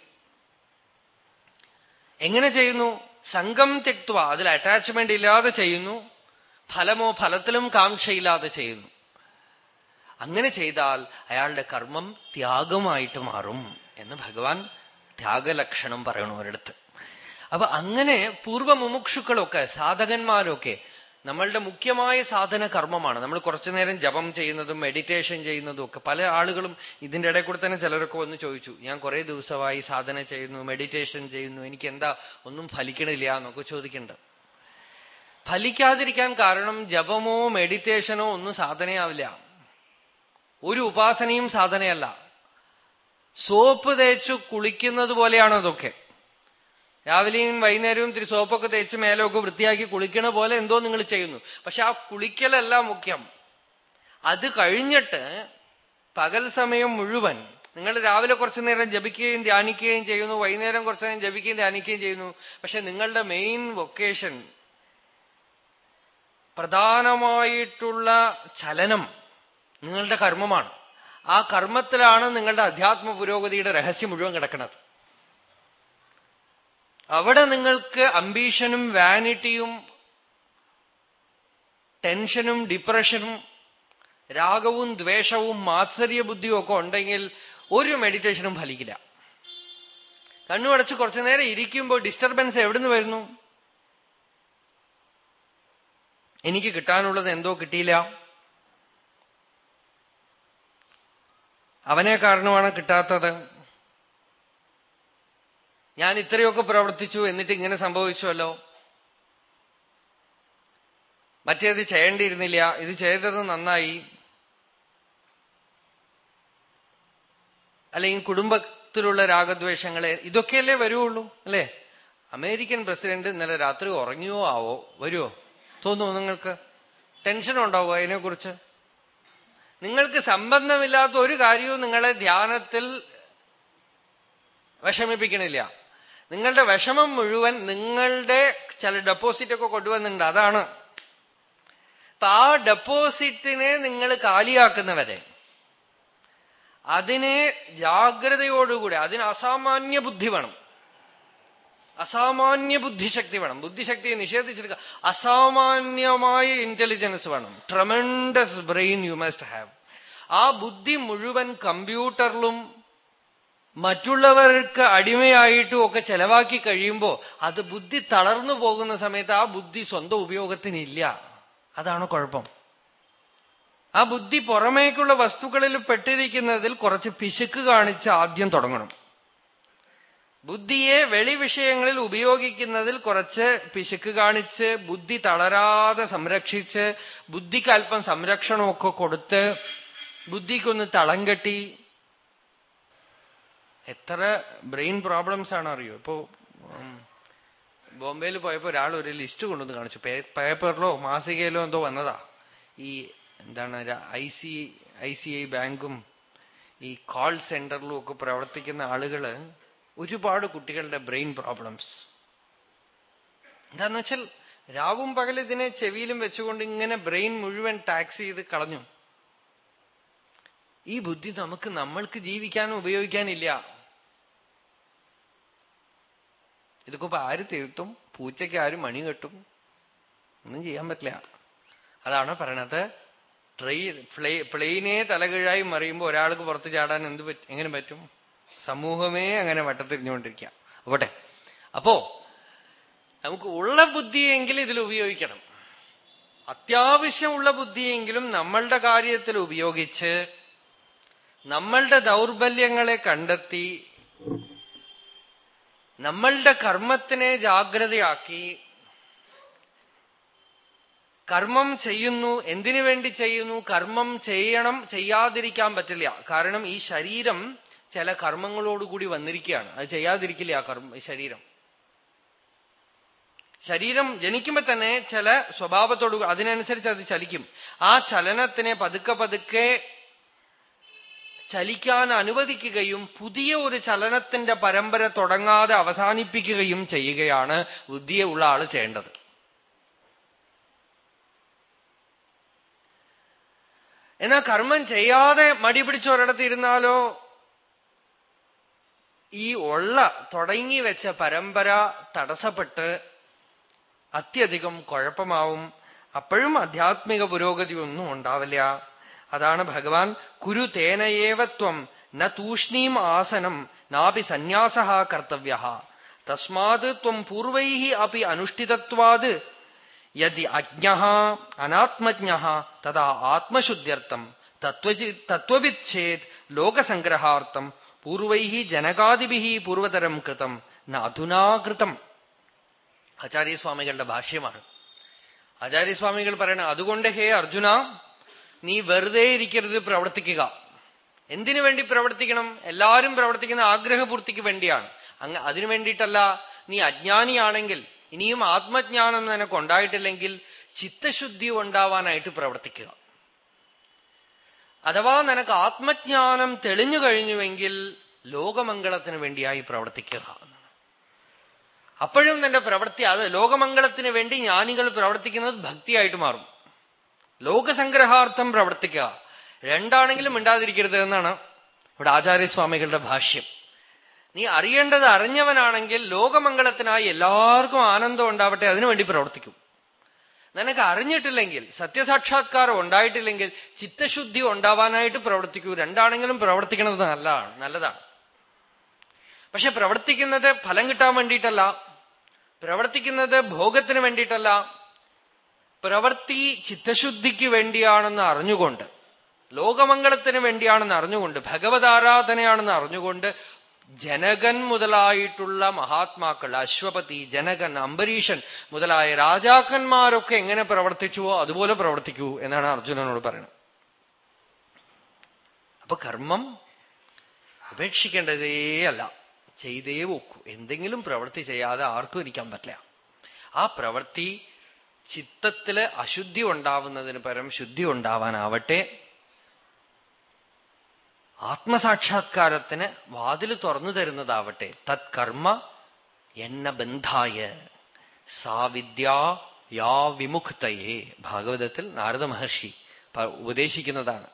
എങ്ങനെ ചെയ്യുന്നു? സംഘം തെക്വ അതിൽ അറ്റാച്ച്മെന്റ് ഇല്ലാതെ ചെയ്യുന്നു. ഫലമോ ഫലത്തിലും കാംക്ഷയില്ലാതെ ചെയ്യുന്നു. അങ്ങനെ ചെയ്താൽ അയാളുടെ കർമ്മം ത്യാഗമായിട്ട് മാറും എന്ന് ഭഗവാൻ ത്യാഗലക്ഷണം പറയണു ഒരിടത്ത്. അപ്പൊ അങ്ങനെ പൂർവമുമുക്ഷുക്കളൊക്കെ സാധകന്മാരൊക്കെ നമ്മളുടെ മുഖ്യമായ സാധന കർമ്മമാണ്. നമ്മൾ കുറച്ചു നേരം ജപം ചെയ്യുന്നതും മെഡിറ്റേഷൻ ചെയ്യുന്നതും ഒക്കെ പല ആളുകളും ഇതിന്റെ ഇടയിൽ കൂടെ തന്നെ ചിലരൊക്കെ വന്ന് ചോദിച്ചു ഞാൻ കുറെ ദിവസമായി സാധന ചെയ്യുന്നു മെഡിറ്റേഷൻ ചെയ്യുന്നു എനിക്ക് എന്താ ഒന്നും ഫലിക്കണില്ല എന്നൊക്കെ ചോദിക്കുന്നുണ്ട്. ഫലിക്കാതിരിക്കാൻ കാരണം ജപമോ മെഡിറ്റേഷനോ ഒന്നും സാധനയാവില്ല. ഒരു ഉപാസനയും സാധനയല്ല. സോപ്പ് തേച്ചു കുളിക്കുന്നത് പോലെയാണ് അതൊക്കെ. രാവിലെയും വൈകുന്നേരവും ഇത്തിരി സോപ്പൊക്കെ തേച്ച് മേലൊക്കെ വൃത്തിയാക്കി കുളിക്കണ പോലെ എന്തോ നിങ്ങൾ ചെയ്യുന്നു. പക്ഷെ ആ കുളിക്കലല്ല മുഖ്യം. അത് കഴിഞ്ഞിട്ട് പകൽ സമയം മുഴുവൻ നിങ്ങൾ രാവിലെ കുറച്ചു നേരം ജപിക്കുകയും ധ്യാനിക്കുകയും ചെയ്യുന്നു വൈകുന്നേരം കുറച്ചു നേരം ജപിക്കുകയും ധ്യാനിക്കുകയും ചെയ്യുന്നു. പക്ഷെ നിങ്ങളുടെ മെയിൻ വൊക്കേഷൻ പ്രധാനമായിട്ടുള്ള ചലനം നിങ്ങളുടെ കർമ്മമാണ്. ആ കർമ്മത്തിലാണ് നിങ്ങളുടെ അധ്യാത്മ പുരോഗതിയുടെ രഹസ്യം മുഴുവൻ കിടക്കുന്നത്. അവിടെ നിങ്ങൾക്ക് അംബീഷനും വാനിറ്റിയും ടെൻഷനും ഡിപ്രഷനും രാഗവും ദ്വേഷവും മാത്സര്യ ബുദ്ധിയും ഒക്കെ ഉണ്ടെങ്കിൽ ഒരു മെഡിറ്റേഷനും ഫലിക്കില്ല. കണ്ണു അടച്ച് കുറച്ചു നേരം ഇരിക്കുമ്പോൾ ഡിസ്റ്റർബൻസ് എവിടുന്ന് വരുന്നു? എനിക്ക് കിട്ടാനുള്ളത് എന്തോ കിട്ടിയില്ല. അവനെ കാരണമാണ് കിട്ടാത്തത്. ഞാൻ ഇത്രയൊക്കെ പ്രവർത്തിച്ചു എന്നിട്ട് ഇങ്ങനെ സംഭവിച്ചുവല്ലോ. മറ്റേത് ചെയ്യേണ്ടിയിരുന്നില്ല. ഇത് ചെയ്തത് നന്നായി. അല്ലെങ്കിൽ കുടുംബത്തിലുള്ള രാഗദ്വേഷങ്ങളെ ഇതൊക്കെയല്ലേ വരുവുള്ളൂ അല്ലേ? അമേരിക്കൻ പ്രസിഡന്റ് ഇന്നലെ രാത്രി ഉറങ്ങിയോ ആവോ? വരുമോ തോന്നുമോ നിങ്ങൾക്ക്? ടെൻഷൻ ഉണ്ടാവോ അതിനെക്കുറിച്ച്? നിങ്ങൾക്ക് സംബന്ധമില്ലാത്ത ഒരു കാര്യവും നിങ്ങളെ ധ്യാനത്തിൽ വിഷമിപ്പിക്കണില്ല. നിങ്ങളുടെ വിഷമം മുഴുവൻ നിങ്ങളുടെ ചില ഡെപ്പോസിറ്റ് ഒക്കെ കൊണ്ടുവന്നിട്ടുണ്ട്. അതാണ്. അപ്പൊ ആ ഡെപ്പോസിറ്റിനെ നിങ്ങൾ കാലിയാക്കുന്നവരെ അതിനെ ജാഗ്രതയോടുകൂടി അതിന് അസാമാന്യ ബുദ്ധി വേണം. അസാമാന്യ ബുദ്ധിശക്തി വേണം. ബുദ്ധിശക്തിയെ നിഷേധിച്ചെടുക്കുക. അസാമാന്യമായ ഇന്റലിജൻസ് വേണം. Tremendous brain you must have ആ ബുദ്ധി മുഴുവൻ കമ്പ്യൂട്ടറിലും മറ്റുള്ളവർക്ക് അടിമയായിട്ടും ഒക്കെ ചെലവാക്കി കഴിയുമ്പോൾ അത് ബുദ്ധി തളർന്നു പോകുന്ന സമയത്ത് ആ ബുദ്ധി സ്വന്തം ഉപയോഗത്തിനില്ല. അതാണ് കുഴപ്പം. ആ ബുദ്ധി പുറമേക്കുള്ള വസ്തുക്കളിൽ പെട്ടിരിക്കുന്നതിൽ കുറച്ച് പിശുക്ക് കാണിച്ച് ആദ്യം തുടങ്ങണം. ബുദ്ധിയെ വെളി വിഷയങ്ങളിൽ ഉപയോഗിക്കുന്നതിൽ കുറച്ച് പിശുക്ക് കാണിച്ച് ബുദ്ധി തളരാതെ സംരക്ഷിച്ച് ബുദ്ധിക്ക് അല്പം സംരക്ഷണമൊക്കെ കൊടുത്ത് ബുദ്ധിക്കൊന്ന് തളം കെട്ടി. എത്ര ബ്രെയിൻ പ്രോബ്ലംസ് ആണ് അറിയോ ഇപ്പോ ബോംബെയിൽ പോയപ്പോ ഒരാൾ ഒരു ലിസ്റ്റ് കൊണ്ടുവന്ന് കാണിച്ചു. പേപ്പറിലോ മാസികയിലോ എന്തോ വന്നതാ. ഈ എന്താണ് I C I C I ബാങ്കും ഈ കോൾ സെന്ററിലും ഒക്കെ പ്രവർത്തിക്കുന്ന ആളുകൾ ഒരുപാട് കുട്ടികളുടെ ബ്രെയിൻ പ്രോബ്ലംസ്. എന്താന്ന് വെച്ചാൽ രാവും പകൽ ഇതിനെ ചെവിയിലും വെച്ചുകൊണ്ട് ഇങ്ങനെ ബ്രെയിൻ മുഴുവൻ ടാക്സ് ചെയ്ത് കളഞ്ഞു. ഈ ബുദ്ധി നമുക്ക് നമ്മൾക്ക് ജീവിക്കാനും ഉപയോഗിക്കാനില്ല. ഇതൊക്കെ ഇപ്പൊ ആര് തീർത്തും പൂച്ചയ്ക്ക് ആരും മണി കെട്ടും. ഒന്നും ചെയ്യാൻ പറ്റില്ല. അതാണ് പറയണത്. ട്രെയിൻ പ്ലെയിനെ തലകീഴായി മറിയുമ്പോൾ ഒരാൾക്ക് പുറത്ത് ചാടാൻ എന്ത് പറ്റും എങ്ങനെ പറ്റും? സമൂഹമേ അങ്ങനെ വട്ടത്തിരിഞ്ഞുകൊണ്ടിരിക്കുക. പോട്ടെ. അപ്പോ നമുക്ക് ഉള്ള ബുദ്ധിയെങ്കിലും ഇതിൽ ഉപയോഗിക്കണം. അത്യാവശ്യമുള്ള ബുദ്ധിയെങ്കിലും നമ്മളുടെ കാര്യത്തിൽ ഉപയോഗിച്ച് നമ്മളുടെ ദൗർബല്യങ്ങളെ കണ്ടെത്തി നമ്മളുടെ കർമ്മത്തിനെ ജാഗ്രതയാക്കി കർമ്മം ചെയ്യുന്നു എന്തിനു വേണ്ടി ചെയ്യുന്നു കർമ്മം ചെയ്യണം ചെയ്യാതിരിക്കാൻ പറ്റില്ല. കാരണം ഈ ശരീരം ചില കർമ്മങ്ങളോടുകൂടി വന്നിരിക്കുകയാണ്. അത് ചെയ്യാതിരിക്കില്ല ആ കർമ്മ ശരീരം. ശരീരം ജനിക്കുമ്പോ തന്നെ ചില സ്വഭാവത്തോടു അതിനനുസരിച്ച് അത് ചലിക്കും. ആ ചലനത്തിനെ പതുക്കെ പതുക്കെ ചലിക്കാൻ അനുവദിക്കുകയും പുതിയ ഒരു ചലനത്തിന്റെ പരമ്പര തുടങ്ങാതെ അവസാനിപ്പിക്കുകയും ചെയ്യുകയാണ് ബുദ്ധിയെ ഉള്ള ആൾ ചെയ്യേണ്ടത്. എന്നാ കർമ്മം ചെയ്യാതെ മടി പിടിച്ച് ഒരിടത്ത് ഇരുന്നാലോ? ഈ ഉള്ള തുടങ്ങി വെച്ച പരമ്പര തടസ്സപ്പെട്ട് അത്യധികം കുഴപ്പമാവും. അപ്പോഴും ആധ്യാത്മിക പുരോഗതി ഒന്നും ഉണ്ടാവില്ല. അതാണ് ഭഗവാൻ കുരു തേനയേവത്വം ന തൂഷ്ണീം ആസനം നാപി സന്യാസ കർത്തവ്യ. തസ്മാത് ത്വം പൂർവൈ അപ്പി അനുഷ്ഠിതത്വാത് യതി അജ്ഞ അനാത്മജ്ഞ തഥാ ആത്മശുദ്ധ്യർത്ഥം തത്വവിച്ഛേത് ലോകസംഗ്രഹാർത്ഥം പൂർവൈ ജനകാദിഭി പൂർവതരം കൃതം നധുനാകൃതം ആചാര്യസ്വാമികളുടെ ഭാഷ്യമാണ്. ആചാര്യസ്വാമികൾ പറയണ അതുകൊണ്ട് ഹേ അർജുന നീ വെറുതെ ഇരിക്കരുത് പ്രവർത്തിക്കുക. എന്തിനു വേണ്ടി പ്രവർത്തിക്കണം? എല്ലാവരും പ്രവർത്തിക്കുന്ന ആഗ്രഹപൂർത്തിക്ക് വേണ്ടിയാണ്. അങ്ങ് അതിനു വേണ്ടിയിട്ടല്ല നീ അജ്ഞാനിയാണെങ്കിൽ ഇനിയും ആത്മജ്ഞാനം നിനക്ക് ഉണ്ടായിട്ടില്ലെങ്കിൽ ചിത്തശുദ്ധി ഉണ്ടാവാനായിട്ട് പ്രവർത്തിക്കുക. അഥവാ നിനക്ക് ആത്മജ്ഞാനം തെളിഞ്ഞു കഴിഞ്ഞുവെങ്കിൽ ലോകമംഗളത്തിന് വേണ്ടിയായി പ്രവർത്തിക്കുക. അപ്പോഴും നിന്റെ പ്രവൃത്തി അത് ലോകമംഗളത്തിന് വേണ്ടി ജ്ഞാനികൾ പ്രവർത്തിക്കുന്നത് ഭക്തിയായിട്ട് മാറും. ലോകസംഗ്രഹാർത്ഥം പ്രവർത്തിക്കുക. രണ്ടാണെങ്കിലും മിണ്ടാതിരിക്കരുത് എന്നാണ് ഇവിടെ ആചാര്യസ്വാമികളുടെ ഭാഷ്യം. നീ അറിയേണ്ടത് അറിഞ്ഞവനാണെങ്കിൽ ലോകമംഗളത്തിനായി എല്ലാവർക്കും ആനന്ദം ഉണ്ടാവട്ടെ അതിനുവേണ്ടി പ്രവർത്തിക്കും. നിനക്ക് അറിഞ്ഞിട്ടില്ലെങ്കിൽ സത്യസാക്ഷാത്കാരം ഉണ്ടായിട്ടില്ലെങ്കിൽ ചിത്തശുദ്ധി ഉണ്ടാവാനായിട്ട് പ്രവർത്തിക്കൂ. രണ്ടാണെങ്കിലും പ്രവർത്തിക്കുന്നത് നല്ലതാണ് നല്ലതാണ്. പക്ഷെ പ്രവർത്തിക്കുന്നത് ഫലം കിട്ടാൻ വേണ്ടിയിട്ടല്ല. പ്രവർത്തിക്കുന്നത് ഭോഗത്തിന് വേണ്ടിയിട്ടല്ല. പ്രവൃത്തി ചിത്തശുദ്ധിക്ക് വേണ്ടിയാണെന്ന് അറിഞ്ഞുകൊണ്ട് ലോകമംഗളത്തിന് വേണ്ടിയാണെന്ന് അറിഞ്ഞുകൊണ്ട് ഭഗവതാരാധനയാണെന്ന് അറിഞ്ഞുകൊണ്ട് ജനകൻ മുതലായിട്ടുള്ള മഹാത്മാക്കൾ അശ്വപതി ജനകൻ അംബരീഷൻ മുതലായ രാജാക്കന്മാരൊക്കെ എങ്ങനെ പ്രവർത്തിച്ചുവോ അതുപോലെ പ്രവർത്തിക്കൂ എന്നാണ് അർജുനനോട് പറയുന്നത്. അപ്പൊ കർമ്മം ഉപേക്ഷിക്കേണ്ടതേ അല്ല. ചെയ്തേ ഒക്കൂ. എന്തെങ്കിലും പ്രവൃത്തി ചെയ്യാതെ ആർക്കും ഇരിക്കാൻ പറ്റില്ല. ആ പ്രവൃത്തി ചിത്തത്തിൽ അശുദ്ധി ഉണ്ടാവുന്നതിന് പരം ശുദ്ധി ഉണ്ടാവാനാവട്ടെ. ആത്മസാക്ഷാത്കാരത്തിന് വാതിൽ തുറന്നു തരുന്നതാവട്ടെ. തത് കർമ്മ എന്ന ബന്ധായ. സാ വിദ്യ യാ വിമുക്തയെ ഭാഗവതത്തിൽ നാരദ മഹർഷി ഉപദേശിക്കുന്നതാണ്.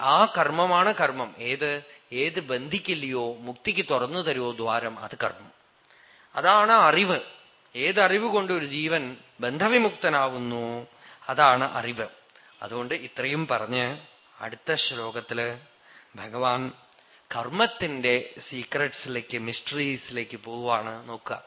ആ കർമ്മമാണ് കർമ്മം. ഏത് ഏത് ബന്ധിക്കില്ലയോ മുക്തിക്ക് തുറന്നു തരുമോ ദ്വാരം അത് കർമ്മം. അതാണ് അറിവ്. ഏതറിവ് കൊണ്ട് ഒരു ജീവൻ ബന്ധവിമുക്തനാവുന്നു അതാണ് അറിവ്. അതുകൊണ്ട് ഇത്രയും പറഞ്ഞ് അടുത്ത ശ്ലോകത്തിൽ ഭഗവാൻ കർമ്മത്തിന്റെ സീക്രട്സിലേക്ക് മിസ്റ്ററീസിലേക്ക് പോവാണ് നോക്കുക.